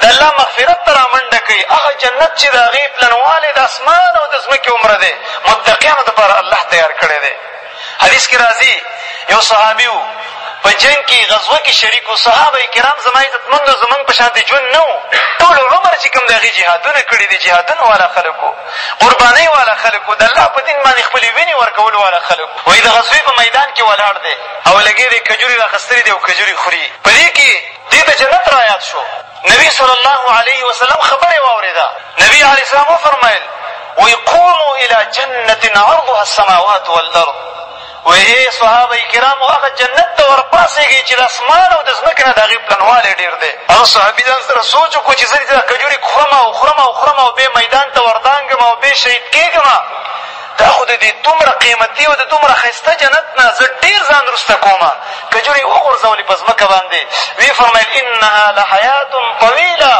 د الله مغفرت ته رامنډه کوي، هغه جنت چې د هغې پلنوالی د اسمان او د ځمکې هومره دی، متقیانو دپاره الله تیار کړی دی. حدیث کښې راځي، یو صحابي وو، په جنګ کښې غزوه کښې شریک وو، صحابه کرام زما عزتمندو زمونږ په شانتې ژوند نه وو، ټول عمر چې کوم د هغې جهادونه کړي دي، جهادونه والا خلک وو، قربانۍ والا خلک وو، د الله په دین باندې خپلې وینې ورکولو والا خلک وو، وایي د غزوې په میدان کښې ولاړ دی او لږې دې کجورې را اخستلې دي او کجورې خوري، په دې کښې دې ته جنت را یاد شو، نبي صلی الله علیه وسلم خبره یې واورېده، نبي علیه السلام وفرمایل وایي قومو الی جنة عرضها السماوات والارض وایي ای صحابه کرامو هغه جنت ته ورپاڅېږئ چې د اسمان او د ځمکې نه د هغې پلنوالی ډېر دی. هغه صحابي ځان سره سوچ وکړو چې زه دې ته دا کجورې خورم او خورم او خورم او بیا میدان ته وردانګم او بیا شهید کېږم، دا خو د دې دومره قېمتي او د دومره ښايسته جنت نه زه ډېر ځان وروسته کوم. کجورې يې وغورځولې په ځمکه باندې ويې فرمايل، انها لحياة طويله،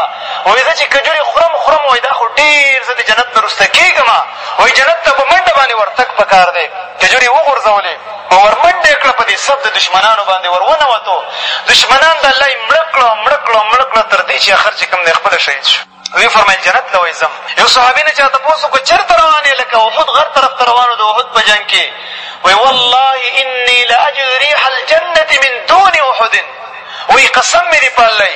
وايي زه چې کجورې خورم خورم وايي دا خو ډېر زه د جنت نه وروسته کېږم، وايي جنت ته په منډه باندې ورتګ په کار دی. کجورې يې وغورځولې او ورمنډه يې کړه په دې سب د دښمنانو باندې ور ونوتو، دښمنان د الله يې مړه کړه مړه کړه مړه کړه تر دې چې اخر چې کوم دی خپله شهيد شو. ویې فرمایل جنت له ځم یو صحابي نه چا تپوس وکړو چېرته روان یې لکه احد غر طرف ته روان د احد په جنګ کې وایي والله اني لاجد ریح الجنة من دون احد وایي قسم مې دي په الله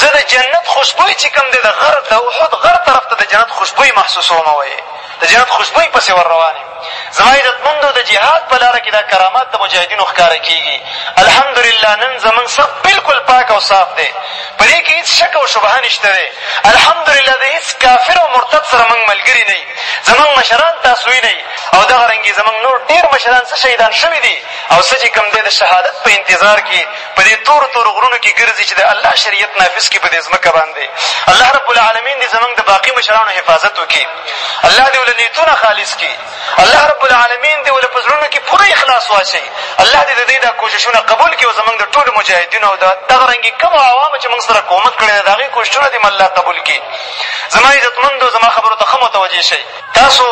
زه د جنت خوشبوی چې کوم دی د غر د احد غر طرف ته د جنت خوشبوی محسوسوم وایي د جنت خوشبوی پسې ور روان یم زما عزتمندو د جهاد په لاره کې دا کرامات د مجاهدینو ښکاره کېږي الحمدلله نن زمونږ صف بلکل پاک او صاف دی په دې کې هېڅ شک او شبهه نشته دی الحمدلله د هېڅ کافر او مرتد سره مونږ ملګري نه زمونږ مشران تاسوی نه او دغه رنګې زمونږ نور ډېر مشران څه شهیدان شوي دي او څه چې کوم دی د شهادت په انتظار کې په دې تورو تورو غرونو کې ګرځي چې د الله شریعت نافظ کړي په دې ځمکه باندې الله رب العالمین دې زمونږ د باقي مشرانو حفاظت وکړي الله دې له نیتونه خالص کړي الله رب العالمین دې له په زړونو کښې پوره اخلاص واچوي الله دې د دې دا کوششونه قبول کړي او زمونږ د ټولو مجاهدینو او دغه رنګې کومو عوامو چې مونږ سره کومک کړی دی د هغې کوششونه دې الله قبول کړي زما عزتمندو زما خبرو ته ښه متوجه شئ تاسو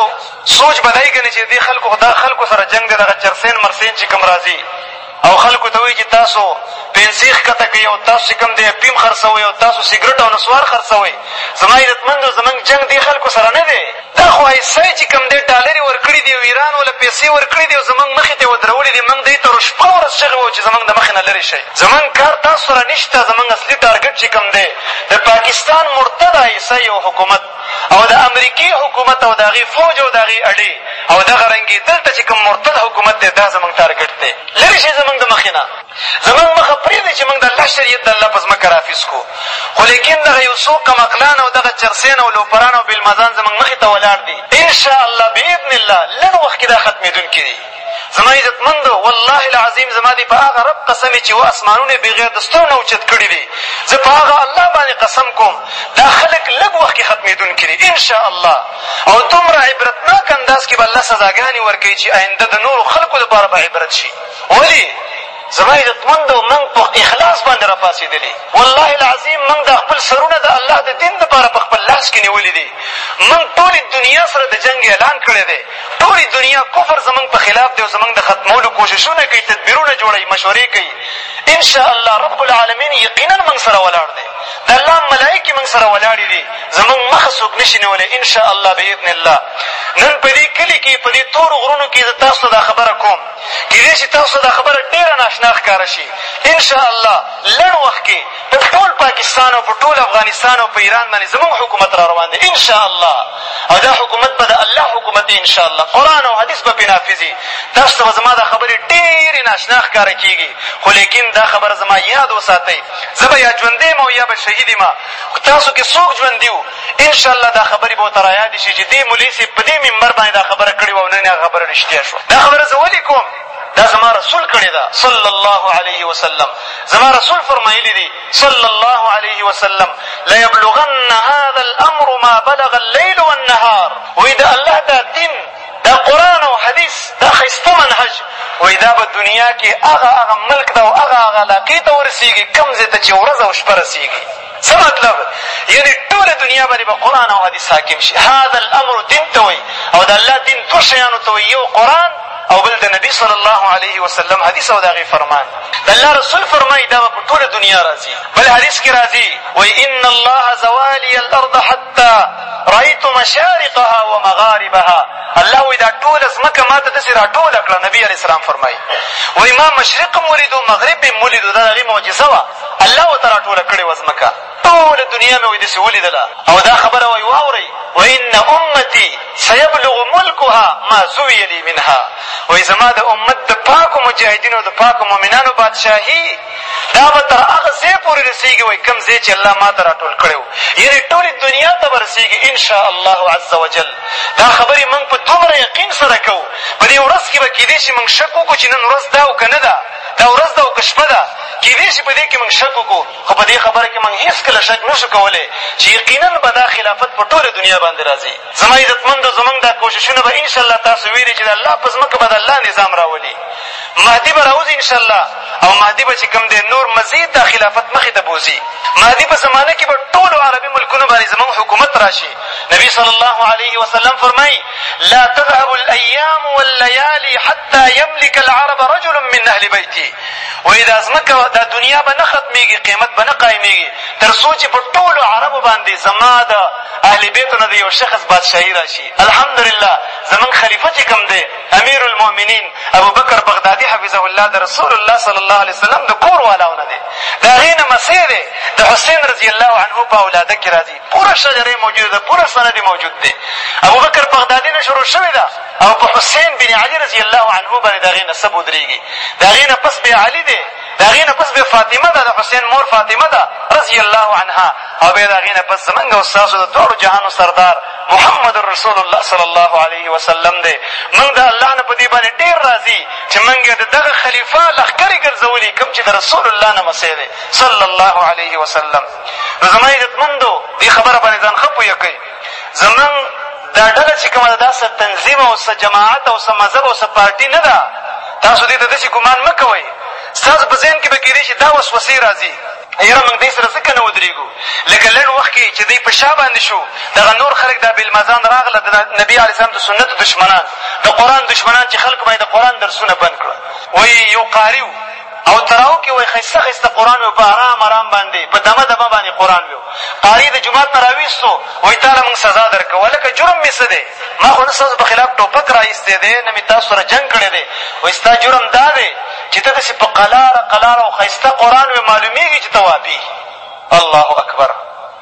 سوچ به دای ګنې چې دې خلکو دا خلکو سره جنګ دی دغه چرسین مرسین چې کوم راځي او خلکو ته وایي چې تاسو پنسې ښکته کوئ او تاسو چې کوم دی اپیم خرڅوئ او تاسو سګرټ او نسوار خرڅوئ زما عزتمندو زمونږ جنګ دې خلکو سره نه دی دا خو ایسای چې کوم دی ډالر یې ورکړي دي او ایران وله پیسې ورکړي دي او زمونږ مخې ته یې ودرولي دي مونږ دوی ته شپه ورځ چغې وو چې زمونږ د مخې نه لرې شئ زمونږ کار تاسو سره نشته زمونږ اصلي ټارګټ چې کوم دی د پاکستان مرتد ایسای او حکومت او د امریکې حکومت او د هغې فوج او د هغې اډې او دغه رنګې دلته چې کوم مرتد حکومت دی دا زمونږ ټارګټ دی لرې شئ زمونږ د مخې نه زمونږ مخه پرېږدئ چې مونږ د الله شریعت د الله په ځمکه رافظ کړو خو لیکن دغه یو څو قمقلان او دغه چرسین او لوپران او بېلمزان زمونږ مخې ته ولاړ دي انشاءالله بإذن الله لږ وخت کښې دا ختمېدونکي دي زما عزتمندو! والله العظیم زما دې په هغه رب قسم وي چې و اسمانونه یې بغیر د ستورو نه اوچت کړي دي، زه په هغه الله باندې قسم کوم دا خلک لږ وخت کښې ختمېدونکي دي ان شاء الله او دومره عبرتناک انداز کښې به الله سزاګانې ورکوي چې آینده د نورو خلکو لپاره به عبرت شي ولې؟ زما عزتمندو! موږ په اخلاص باندې راپاڅېدلي، والله العظیم موږ دا خپل سرونه د الله د دین لپاره په خپل لاس کښې نیولي دي، موږ ټولې دنیا سره د جنګ اعلان کړی دی، ټولې دنیا کفر زموږ په خلاف دی او زموږ د ختمولو کوششونه کوي، تدبیرونه جوړوي، مشورې کوي، ان شاء الله رب العالمین یقینا موږ سره ولاړ دی، د الله ملائکې موږ سره ولاړې دي، زموږ مخه څوک نه شي نیولی، ان شاء الله باذن الله نن په دې کلي کښې په دې تورو غرونو کښې زه تاسو ته دا خبره کوم. کېدای شي تاسو ته دا خبره ډېره ناشنا ښکاره شي، انشاالله لڼ وخت کې په ټول پاکستان او په ټول افغانستان او په ایران باندې زموږ حکومت را روان دی انشاالله او دا حکومت به د الله حکومت وي انشاالله قرآن او حدیث به پرې نافذ وي تاسو ته به زما دا خبرې ډېرې ناشنا ښکاره کېږي خو لیکن دا خبره زما یاد وساتئ زه به یا ژوندی یم او یا به شهید یم تاسو کې څوک ژوندي ان شاء الله دا خبرې به ورته رایادې شي چې دې مولوي صاحب په دې ممبر باندې دا خبره کړې وه او نن یې هغه خبره رښتیا شوه دا خبره زه ولې کوم دا زما رسول کړې ده صلی الله علیه وسلم زما رسول فرمایلي دي صلی الله علیه وسلم لیبلغن هذا الامر ما بلغ اللیل والنهار وایي د الله دا دین دا قرآن او حدیث دا ښایسته منهج وایي دا به دنیا کې هغه هغه ملک ته او هغه هغه علاقې ته ورسېږي کوم ځای ته چې ورځ او شپه رسېږي څه مطلب؟ یعنې ټوله دنیا باندې به قرآن او حدیث حاکم شي. هذا الامر دین ته وایي او د الله دین دوه شیانو ته وایي، یو قرآن او بل د نبي صلی الله علیه وسلم حدیث او د هغې فرمان. د الله رسول فرمایي دا به په ټوله دنیا را ځي. بل حدیث کښې را ځي وایي، ان الله زوالي الارض حتی رأیت مشارقها و مغاربها الله وایي دا ټوله ځمکه ما ته داسې را ټوله کړه نبي علیه السلام فرمایي وایي ما مشرق هم ولیدو مغرب به هم ولیدو دا د هغې معجزه وه الله ورته راټوله کړې وه ځمکه ټوله دنیا مې وایي داسې ولیدله او دا خبره وایي واورئ وان امتي سیبلغ ملکها ما زوی لي منها وایي زما د امت د پاکو مجاهدینو د پاکو مؤمنانو بادشاهي دا به تر هغه ځای پورې رسېږي وایي کوم ځای چې الله ما ته راټول کړی و یعنې ټولې دنیا ته به رسېږي انشاء الله عز وجل دا خبرې موږ په دومره یقین سره کوو په دې ورځ کښې به کېدای شي موږ شک وکړو چې نن ورځ ده او که نه ده دا ورځ ده او که شپه ده، کېدای شي په دې کښې مونږ شک وکړو، خو په دې خبره کښې مونږ هېڅکله شک نه شو کولای چې یقیناً به دا خلافت په ټوله دنیا باندې راځي. زما عزتمندو! زمونږ دا کوششونه به ان شاءالله تاسو وینئ چې د الله په ځمکه به د الله نظام راولي. مهدي به راوځي ان شاءالله او مهدي به چې کوم دی نور مزید دا خلافت مخې ته بوځي. مهدي په زمانه کښې به ټولو عربي ملکونو باندې زمونږ حکومت راشي. نبي صلی الله علیه وسلم فرمایي. لا تذهب الايام والليالي حتى يملك العرب رجل من اهل بيتي وایي دا ځمکه دا دنیا به نه ختمېږي قیمت به نه قایمېږي تر څو چې په ټولو عربو باندې زما د اهل بیتو نه د یو شخص بادشاهي را شي الحمدلله زمونږ خلیفه چې کوم دی امیر المؤمنین ابوبکر بغدادي حفظه الله د رسول الله صلی الله علیه وسلم د کور والاو نه دی د هغې نه مسیح دی د حسین رضی الله عنه په اولاده کې راځي پوره شجره موجوده ده، پوره سند یې موجود دی، ابوبکر بغدادي نه شروع شوې ده او په حسین بن علي رضي الله عنه باندې د هغې نسب ودرېږي، د هغې نه پس بیا علي دی، د هغې نه پس بیا فاطمه ده، د حسین مور فاطمه ده رضي الله عنها او بیا د هغې نه پس زمونږ او ستاسو د دواړو جهانو سردار محمد رسول الله صلی الله علیه وسلم دی، مونږ د الله نه په دې باندې ډېر راضي چې مونږ یې د دغه خلیفه لښکرې ګرځولي کوم چې د رسول الله نمسی دی صلی الله علیه وسلم. نو زما عزتمندو دې خبره باندې ځان ښه پوه کړئ زمونږ دا ډله چې کومه ده دا څه تنظیم او څه جماعت او څه مذهب او څه پارټي نه ده تاسو دې ته داسې ګمان مه کوئ ستاسو په ذهن کښې به کېدای شي دا وسوسې را ځي یاره موږ دی سره ځکه نه ودرېږو لکه لنډ وخت کښې چې دی په شا باندې شو دغه نور خلک دا بېلمازان راغله د نبي علیه اسلام د سنتو دشمنان د قرآن دشمنان چې خلکو باندې د قرآن درسونه بند کړه وایي یو قاري او تراو کې وای خسته خسته قران وو په ارام ارام باندې په دمه دمه باندې قران وو قاری د جماعت نه راویستو وای تاله موږ سزا درکو هلکه جرم مې څه دی ما خو نه ستاسو په خلاف ټوپک راایستی دی نه مې تاسو سره جنګ کړی دی وای ستا جرم دا دی چې ته داسې په قلاره قلاره او ښایسته قران وې معلومېږي چې ته واپي الله اکبر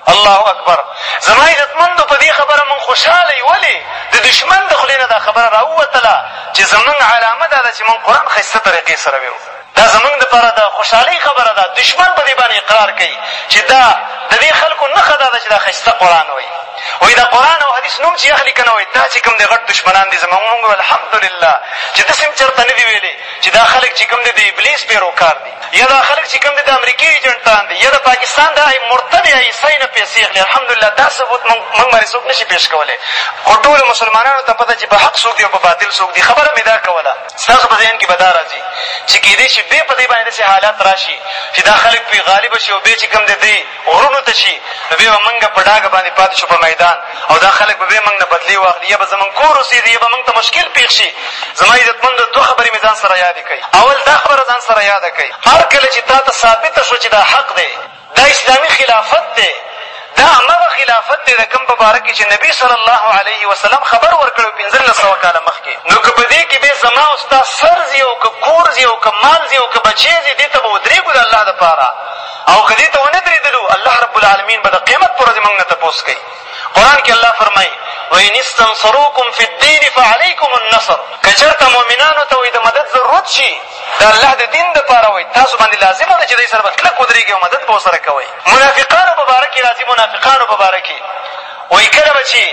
الله اکبر زما عزتمندو په دې خبره مونږ خوشحاله یو ولې د دښمن د خولې نه دا خبره راووتله چې زمونږ علامه دا ده چې مونږ قرآن ښایسته طریقې سره ویو دا زمونږ دپاره د خوشحالۍ خبره ده دښمن په دې باندې اقرار کوي چې دا د دې خلکو نښه دا ده چې دا ښایسته قرآن وایي وایي دا قرآن او حدیث نوم چې اخلي که نه وایي دا چې کوم دی غټ دښمنان دي زمونږ الحمدلله چې داسې هم چېرته نه دي ویلې چې دا خلک چې کوم دی د ابلیس پیروکار دي یا دا خلک چې کوم دي د امریکې ایجنټان دي یا د پاکستان دا مرتد عیسی نه پیسې اخلي الحمدلله دا ثبوت موږ باندې څوک نه شي پېښ کولی خو ټولو مسلمانانو ته پته چې په حق څوک دي او په باطل څوک دي خبره مې دا کوله ستاسو په ذهن کښې به دا را ځي چې کېدای شي بیا په دې باندې داسې حالات را شي چې دا خلک پرې غالبه شي او بیا چې کوم دی دی ورونو ته شي، نو بیا به مونږ په ډاګه باندې پاتې شو په میدان او دا خلک به بیا مونږ نه بدلې واخلي، یا به زمونږ کور وسېزي، یا به مونږ ته مشکل پېښ شي. زما عزتمندو! دوه خبرې مې ځان سره یادې کړئ. اول دا خبره ځان سره یاده کړئ، هر کله چې تا ته ثابته شوه چې دا حق دی، دا اسلامي خلافت دی، دا همغه خلافت دی د کوم په باره کې چې نبي صلی الله علیه وسلم خبر ورکړی و پېنځلس سوه کاله مخکې، نو که په دې کې بیا زما او ستا سر ځي او که کور ځي او که مال ځي او که بچی ځي، دې ته به ودرېږو د الله دپاره. او که دې ته ونه درېدلو، الله رب العلمين به د قيامت په ورځ موږ نه تپوس کوي. قرآن کښې الله فرمائي، وَإِنِ اسْتَنْصَرُوكُمْ فِي الدِّينِ فَعَلَيْكُمُ النَّصْرُ که چرته مؤمنانو ته وائي د مدد ضرورت شي د الله د دين لپاره وائي تاسو باندې لازمه ده چې دوي سره به کلک ودرېږئ او مدد به ورسره کوئ. منافقانو په باره کښې راځي، منافقانو په باره کښې وائي کله به چې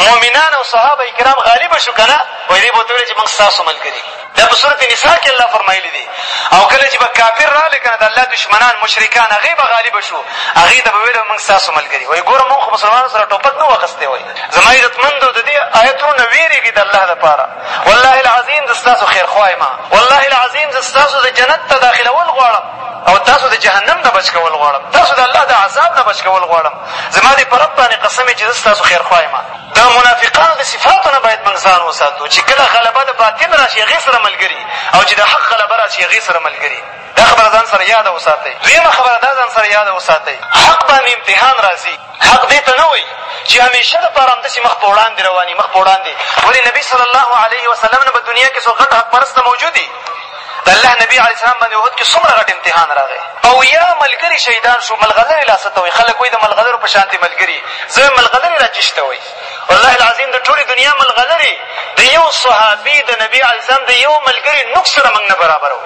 مؤمنان او صحابه کرام غالب شو که نه وائي دوي به ورته ويل چې موږ ستاسو ملګري يو. دا په سورت نساء کښې الله فرمائیلي دي او کله چې به کافر راغلې کنه د الله دشمنان مشرکان هغې به غالب شو هغې ته به ویل مونږ ستاسو ملګري وایي ګوره مونږ خو مسلمانانو سره ټوپک نه وو اخستی وایي زما عزتمندو د دې آیتونو نه ویرېږي د الله لپاره والله العظیم زه ستاسو خیرخوا یم والله العظیم زه ستاسو د جنت ته داخلول غواړم او تاسو د جهنم نه بچ کول غواړم تاسو د الله د عذاب نه بچ کول غواړم زما دې په رب باندې قسم چې زه ستاسو خیرخوا یم د منافقانو د صفاتو نه باید موږ ځان وساتو چې کله غلبه د باطل را شي هغې سره ملګري او چې د حق غلبه را شي هغې سره ملګري دا خبره ځان سره یاده وساتئ دویمه خبره دا ځان سره یاده وساتئ حق باندې امتحان را ځي حق دې ته نه وایي چې همیشه دپاره همداسې مخ په وړاندې روان مخ په وړاندې ولې نبي صلی الله علیه وسلم نه په دنیا کې څو غټ حق پرسته موجود دي د الله نبي عليه السلام باندې احد کې څومره غټ امتحان راغی اویا ملګري شهیدان شو ملغلرې لا څه ته وایي خلک وایي د ملغلرو په شانتې ملګري زه وایم ملغلرې را چیش ته وایي والله العظیم د ټولې دنیا ملغلرې د یو صحابي د نبي عليه السلام د یو ملګري نوک سره موږ نه برابر وو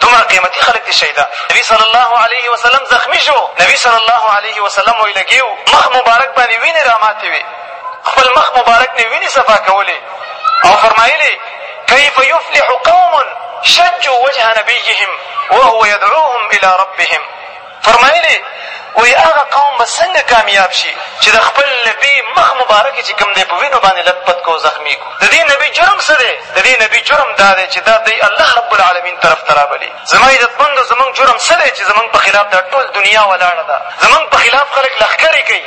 دومره قیمتي خلک دي شهیدان نبي صلی الله علیه وسلم زخمي شو نبي صلی الله علیه وسلم وی لګېو مخ مبارک باندې وینې راماتې وې خپل مخ مبارک نه وینې صفا کولې او فرمایلې کیف یفلح قوم شجوا وجه نبیهم وهو یدعوهم الی ربهم فرمایلې وایي هغه قوم به څنګه کامیاب شي چې د خپل نبي مخ مبارک چې کوم دی په وینو باندې لت پت کو زخمي کو د دې نبي جرم څه دی د دې نبي جرم دا دی چې دا دی الله رب العالمین طرف ته رابلي زما عزتمندو زمونږ جرم څه دی چې زمونږ په خلاف دا ټول دنیا ولاړه ده زمونږ په خلاف خلک لښکرې کوي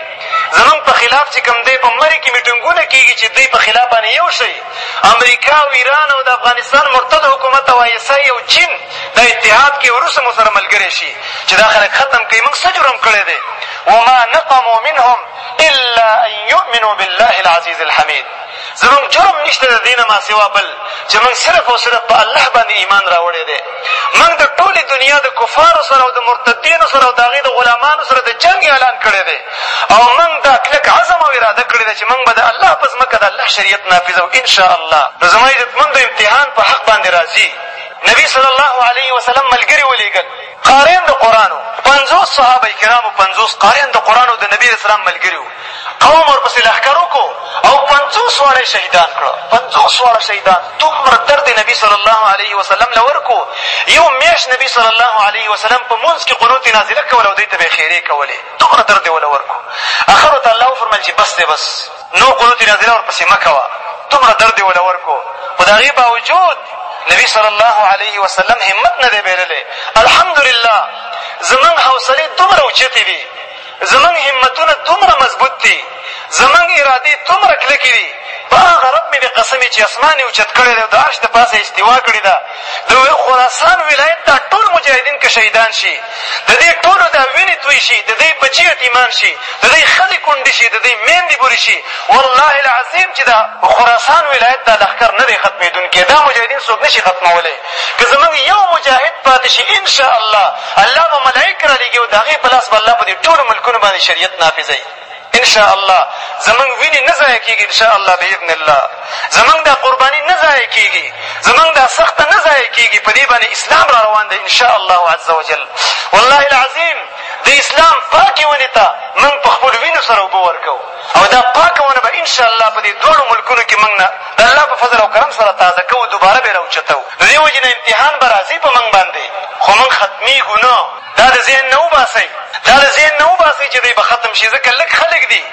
زمونږ په خلاف چې کوم دی په مرې کې میټنګونه کېږي چې دوی په خلاف باندې یو شئ امریکا او ایران او د افغانستان مرتد حکومت او آی اس آی او چین دا اتحاد کوي وروسته مو سره ملګری شي چې دا خلک ختم کوي موږ څه جرم کړی دی وما نقمو منهم الا ان یؤمنو بالله العزیز الحمید زموږ جرم نشته د دې نه ماسوا بل چې موږ صرف او صرف په الله باندې ایمان راوړی دی موږ د ټولې دنیا د کفارو سره او د مرتدینو سره او د هغې د غلامانو سره د جنګ اعلان کړی دی او موږ دا کلک عزم او اراده کړې ده چې موږ به د الله په ځمکه د الله شریعت نافظ او انشاءالله نو زما عزتمند د امتحان په حق باندې راځي نبي صلی الله علیه وسلم ملګري ولېږل قاریان د قرآن پنځوس صحابه کرامو پنځوس قاریان د قرآن او د نبي اسلام ملګري وو قوم ورپسې لښکر وکړو او پنځوس واړه یې شهیدان کړه پنځوس واړه شهیدان دومره درد نبي صلی الله علیه وسلم له ورکو یو میاشت نبي صلی الله علیه وسلم په مونځ کې قنوت نازله کوله او دی ته به یې خیرې کولې دومره درد یې وله ورکو اخر ورته الله وفرمیل چې بس دی بس نور قنوت نازله ورپسې مه کوه دومره درد یې وله ورکو خو د هغې باوجود نبي صلی الله علیه وسلم همت نه دی بایللی الحمدلله زمونږ حوصلې دومره اوچتې دي زموږ همتونه دومره مضبوط دي، زموږ ارادې دومره کلکې دي، په هغه رب مې دې قسم وي چې اسمان یې اوچت کړی دی او د عرش د پاسه یې استوا کړې ده، د خراسان ولایت دا ټول مجاهدین که شهیدان شي، د دې ټولو دا وینې توی شي، د دوی بچي یتیمان شي، د دوی ښځې کونډې شي، د دوی مېندې بورې شي، والله العظیم چې د خراسان ولایت دا لښکر نه دی ختمېدونکی، دا مجاهدین څوک نه شي ختمولی. که زموږ یو مجاهد پاتې شي ان شاء الله الله به ملائک رالېږي او د هغه په لاس به الله په دې ټولو ملکونو باندې شریعت نافذوي ان شاء الله زموږ وینې نه ضایع کېږي ان شاء الله باذن الله زموږ دا قرباني نه ضایع کېږي زموږ دا سخته نه ضایع کېږي په دې باندې اسلام را روان دی ان شاء الله عز وجل والله العظیم د اسلام پاکې ونې ته موږ په خپلو وینو سره اوبه ورکوو او دا پانګونه به ان شاءالله په دې دواړو ملکونو کې موږ نه د الله په فضل او کرم سره تازه کوو، دوباره به یې راوچتوو، د دې وجې نه امتحان به راځي په موږ باندې خو موږ ختمېږو نه، دا د ذهن نه وباسئ، دا د ذهن نه وباسئ چې دی به ختم شي، ځکه لږ خلک دي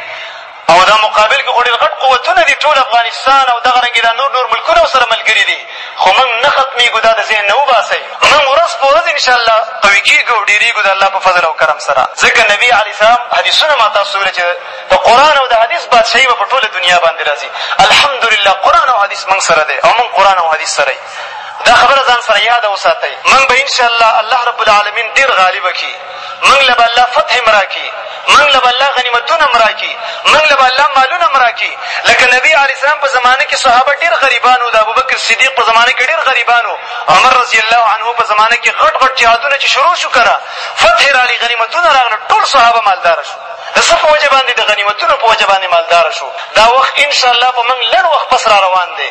او دا مقابل کې خو ډېر غټ قوتونه دي، ټول افغانستان او دغه رنګې دا نور نور ملکونه ورسره ملګري دي. خو موږ نه ختمېږو دا د ذهن نه وباسئ موږ ورځ په ورځ انشاء الله قوي کېږو او ډېرېږو د الله په فضل او کرم سره ځکه نبي عليه السلام حديثونه ما تاسو ته وويل چې د قرآن او د حديث بادشاهي به په ټوله دنيا باندې راځي الحمدلله قرآن او حديث موږ سره دی او موږ قرآن او حديث سره دا خبره ځان سره یاده وساتئ موږ به انشاءالله الله رب العالمین ډېر غالبه کړي موږ له به الله فتح هم راکړي موږ له به الله غنیمتونه هم راکړي موږ له به الله مالونه هم راکړي لکه نبي علیه السلام په زمانه کې صحابه ډېر غریبان وو د ابوبکر صدیق په زمانه کې ډېر غریبان وو عمر رضی الله عنه په زمانه کې غټ غټ جهادونه چې شروع شو که نه فتح راغلي غنیمتونه راغله ټول صحابه مالداره شو د څه په وجه باندې د غنیمتونو په وجه باندې مالداره شو دا وخت انشاءالله په موږ لنډ وخت پس را روان دی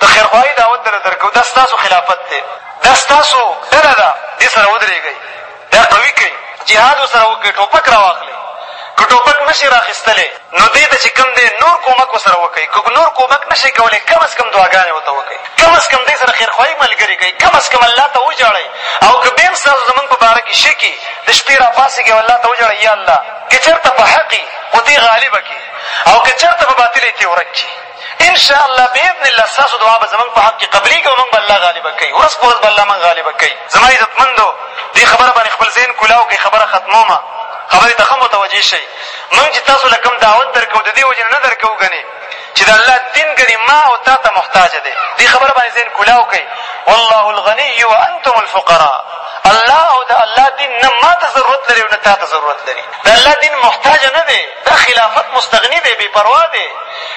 د خیرخواهۍ دعوت درله در کوو، دا ستاسو خلافت دی، دا ستاسو ډله ده، دې سره ودرېږئ، دا قوي کړئ، جهاد ورسره وکړئ، ټوپک را واخلئ، که ټوپک نه شئ را اخېستلی، نو دې ته چې کوم دی نور کومک ورسره وکړئ، که نور کومک نه شئ کولای، کم از کم دعاګانې ورته وکړئ، کم از کم دې سره خیرخواهي ملګرې کړئ، کم از کم الله ته وژاړئ او که بیا هم ستاسو زموږ په باره کښې شک وي، د شپې را پاڅېږئ او الله ته وژاړئ، یا الله! که چېرته په حق یې، خو تۀ غالب کړې او که چېرته په باطل یې، تۀ ورک کړې. ان شاء الله باذن الله ستاسو دعا به زمونږ په حق کښې قبلېږي او مونږ به الله غالبه کوي ورځ په ورځ به الله مونږ غالبه کوي زما عزتمندو دې خبره باندې خپل ذهن کولاو کوي خبره ختموم خبرې ته ښه متوجه شئ مونږ چې تاسو له کوم دعوت در کوو د دې وجې نه نه در کوو ګنې چې د الله دین ګنې ما او تا ته محتاج دی دې خبره باندې ذهن کولاو کوي والله الغني وانتم الفقراء الله او د الله دین نه ما ته ضرورت لري او نه تا ته ضرورت لري د الله دین محتاج نه دی دا خلافت مستغني دی، بې پروا دی،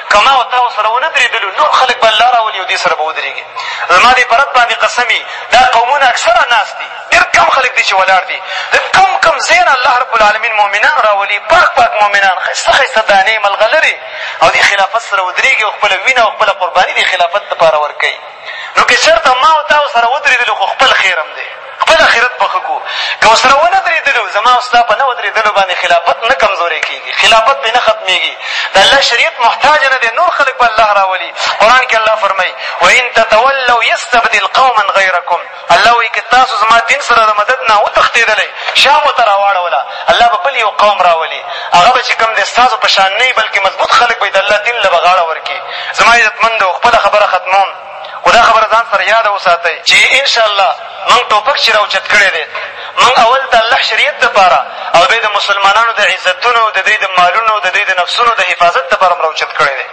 که ما او تا ورسره ونه درېدلو، نور خلک به الله راولي او دې سره به ودرېږي. زما دې په رب باندې قسم وي، دا قومونه اکثره ناست دي، ډېر کم خلک دي چې ولاړ دي. د کم کم ځای نه الله رب العالمین مؤمنان راولي، پاک پاک مؤمنان، ښایسته ښایسته دانې، ملغلرې او دې خلافت سره ودرېږي او خپله وینه او خپله قرباني دې خلافت لپاره ورکوي. نو که چېرته ما او تا ورسره ودرېدلو، خو خپل خیر هم دی، خپل اخرت به ښه کړو. که ورسره ونه درېدلو، زما او ستا په نه ودرېدلو باندې خلافت نه کمزوری کېږي، خلافت پرې نه ختمېږي. د الله شریعت محتاج نه دی، نور خلک به الله راولي. قرآن کې الله فرمایي، وَإِن تَتَوَلَّوْا يَسْتَبْدِلْ قَوْمًا غَيْرَکُمْ. الله وایي که تاسو زما دین سره د مدد نه وتښتېدلئ، شا مو ته را واړوله، الله به بل یو قوم راولي، هغه به چې کوم دی ستاسو په شان نه وي، بلکې مضبوط خلک به وي، د الله دین له به غاړه ورکړي. زما عزتمندو! خپله خبره ختموم، خو دا خبره ځان سره یاده وساتئ، چې ان شاء الله موږ ټوپک چې را اوچت کړی دی، موږ اول د الله شریعت لپاره او بیا د مسلمانانو د عزتونو، د دوی د مالونو، د دوی د نفسونو د حفاظت لپاره هم را اوچت کړی دی.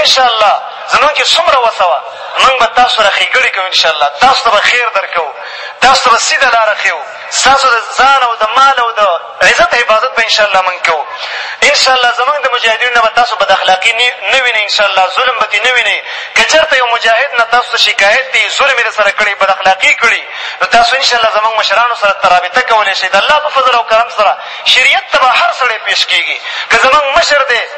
ان شاء الله زموږ چې څومره وسه وه، موږ به تاسو سره ښېګړې کوو انشاالله تاسو ته به خیر در کوو تاسو ته به سیده لاره ښیو ستاسو د ځان او د مال او د عزت حفاظت به انشاالله موږ کوو انشاالله زموږ د مجاهدینو نه به تاسو بد اخلاقي نه وینئ انشاالله ظلم به ترې نه وینئ که چېرته یو مجاهد نه تاسو ته شکایت دی ظلم یې سره کړی بد اخلاقي کړي نو تاسو انشاالله زموږ مشرانو سره ته رابطه کولی شئ د الله په فضل او کرم سره شریعت ته به هر سړی پېش کېږي که زموږ مشر دی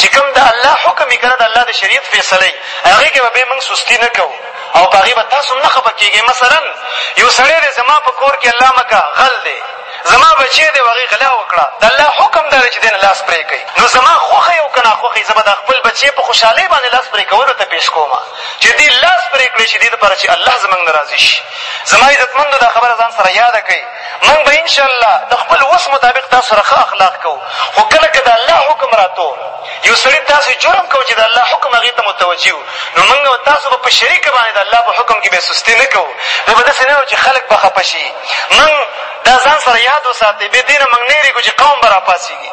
چې کوم د الله حکم وي که نه د الله د شریعت فیصله وي هغې کښې به بیا مونږ سستي نه کوو او په هغې به تاسو هم نه خفه کېږئ مثلا یو سړی دی زما په کور کې الله مکه غل دی زما بچی دی او هغې غلا وکړه د الله حکم دا دی چې دی نه لاس پرې کوي نو زما خوښه یې او که ناخوښه یې زه به دا خپل بچی په خوشحالۍ باندې لاس پرې کولو ته پېش کوم چې دې لاس پرې کړی چې دې دپاره چې الله زمونږ نه راضي شي زما عزتمندو دا خبره ځان سره یاده کړئ موږ به ان شاءالله د خپل وس مطابق تاسو سره ښه اخلاق کوو، خو کله که د الله حکم راتو، یو سړي داسې جرم کو چې د الله حکم هغې ته متوجه و، نو موږ او تاسو به په شریکه باندې د الله په حکم کې به سستي نه کوو، بیا به داسې نه وي چې خلک به خپه شي. موږ دا ځان سره یاد وساتئ، بې دې نه موږ نه هېرېږو چې قوم به راپاڅېږي.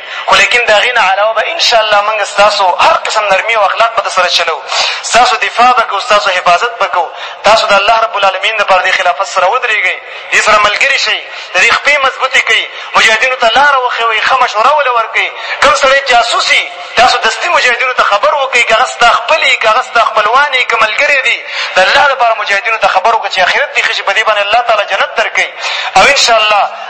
خو لېکن د هغې نه علاوه به ان شاءالله موږ ستاسو هر قسم نرمي او اخلاق به درسره چلوو، ستاسو دفاع به کوو، ستاسو حفاظت به کوو، تاسو د الله رب العالمین لپاره دې خلافت سره ودرېږئ، د دې سره ملګري شئ، د دې خپې مضبوطې کړئ، مجاهدینو ته لاره وښیوئ، ښه مشوره ول ورکړئ، کوم سړی جاسوس وي تاسو دستي مجاهدینو ته خبر وکړئ، که هغه ستا خپل وي، که هغه ستا خپلوان وي، که ملګری دي، د الله لپاره مجاهدینو ته خبر وکړه چې اخرت دې ښه شي، په دې باندې الله تعالی جنت درکوي او ان شاءالله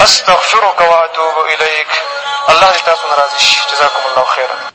أستغفرك وأتوب إليك الله تاسو راضي جزاكم الله خيرا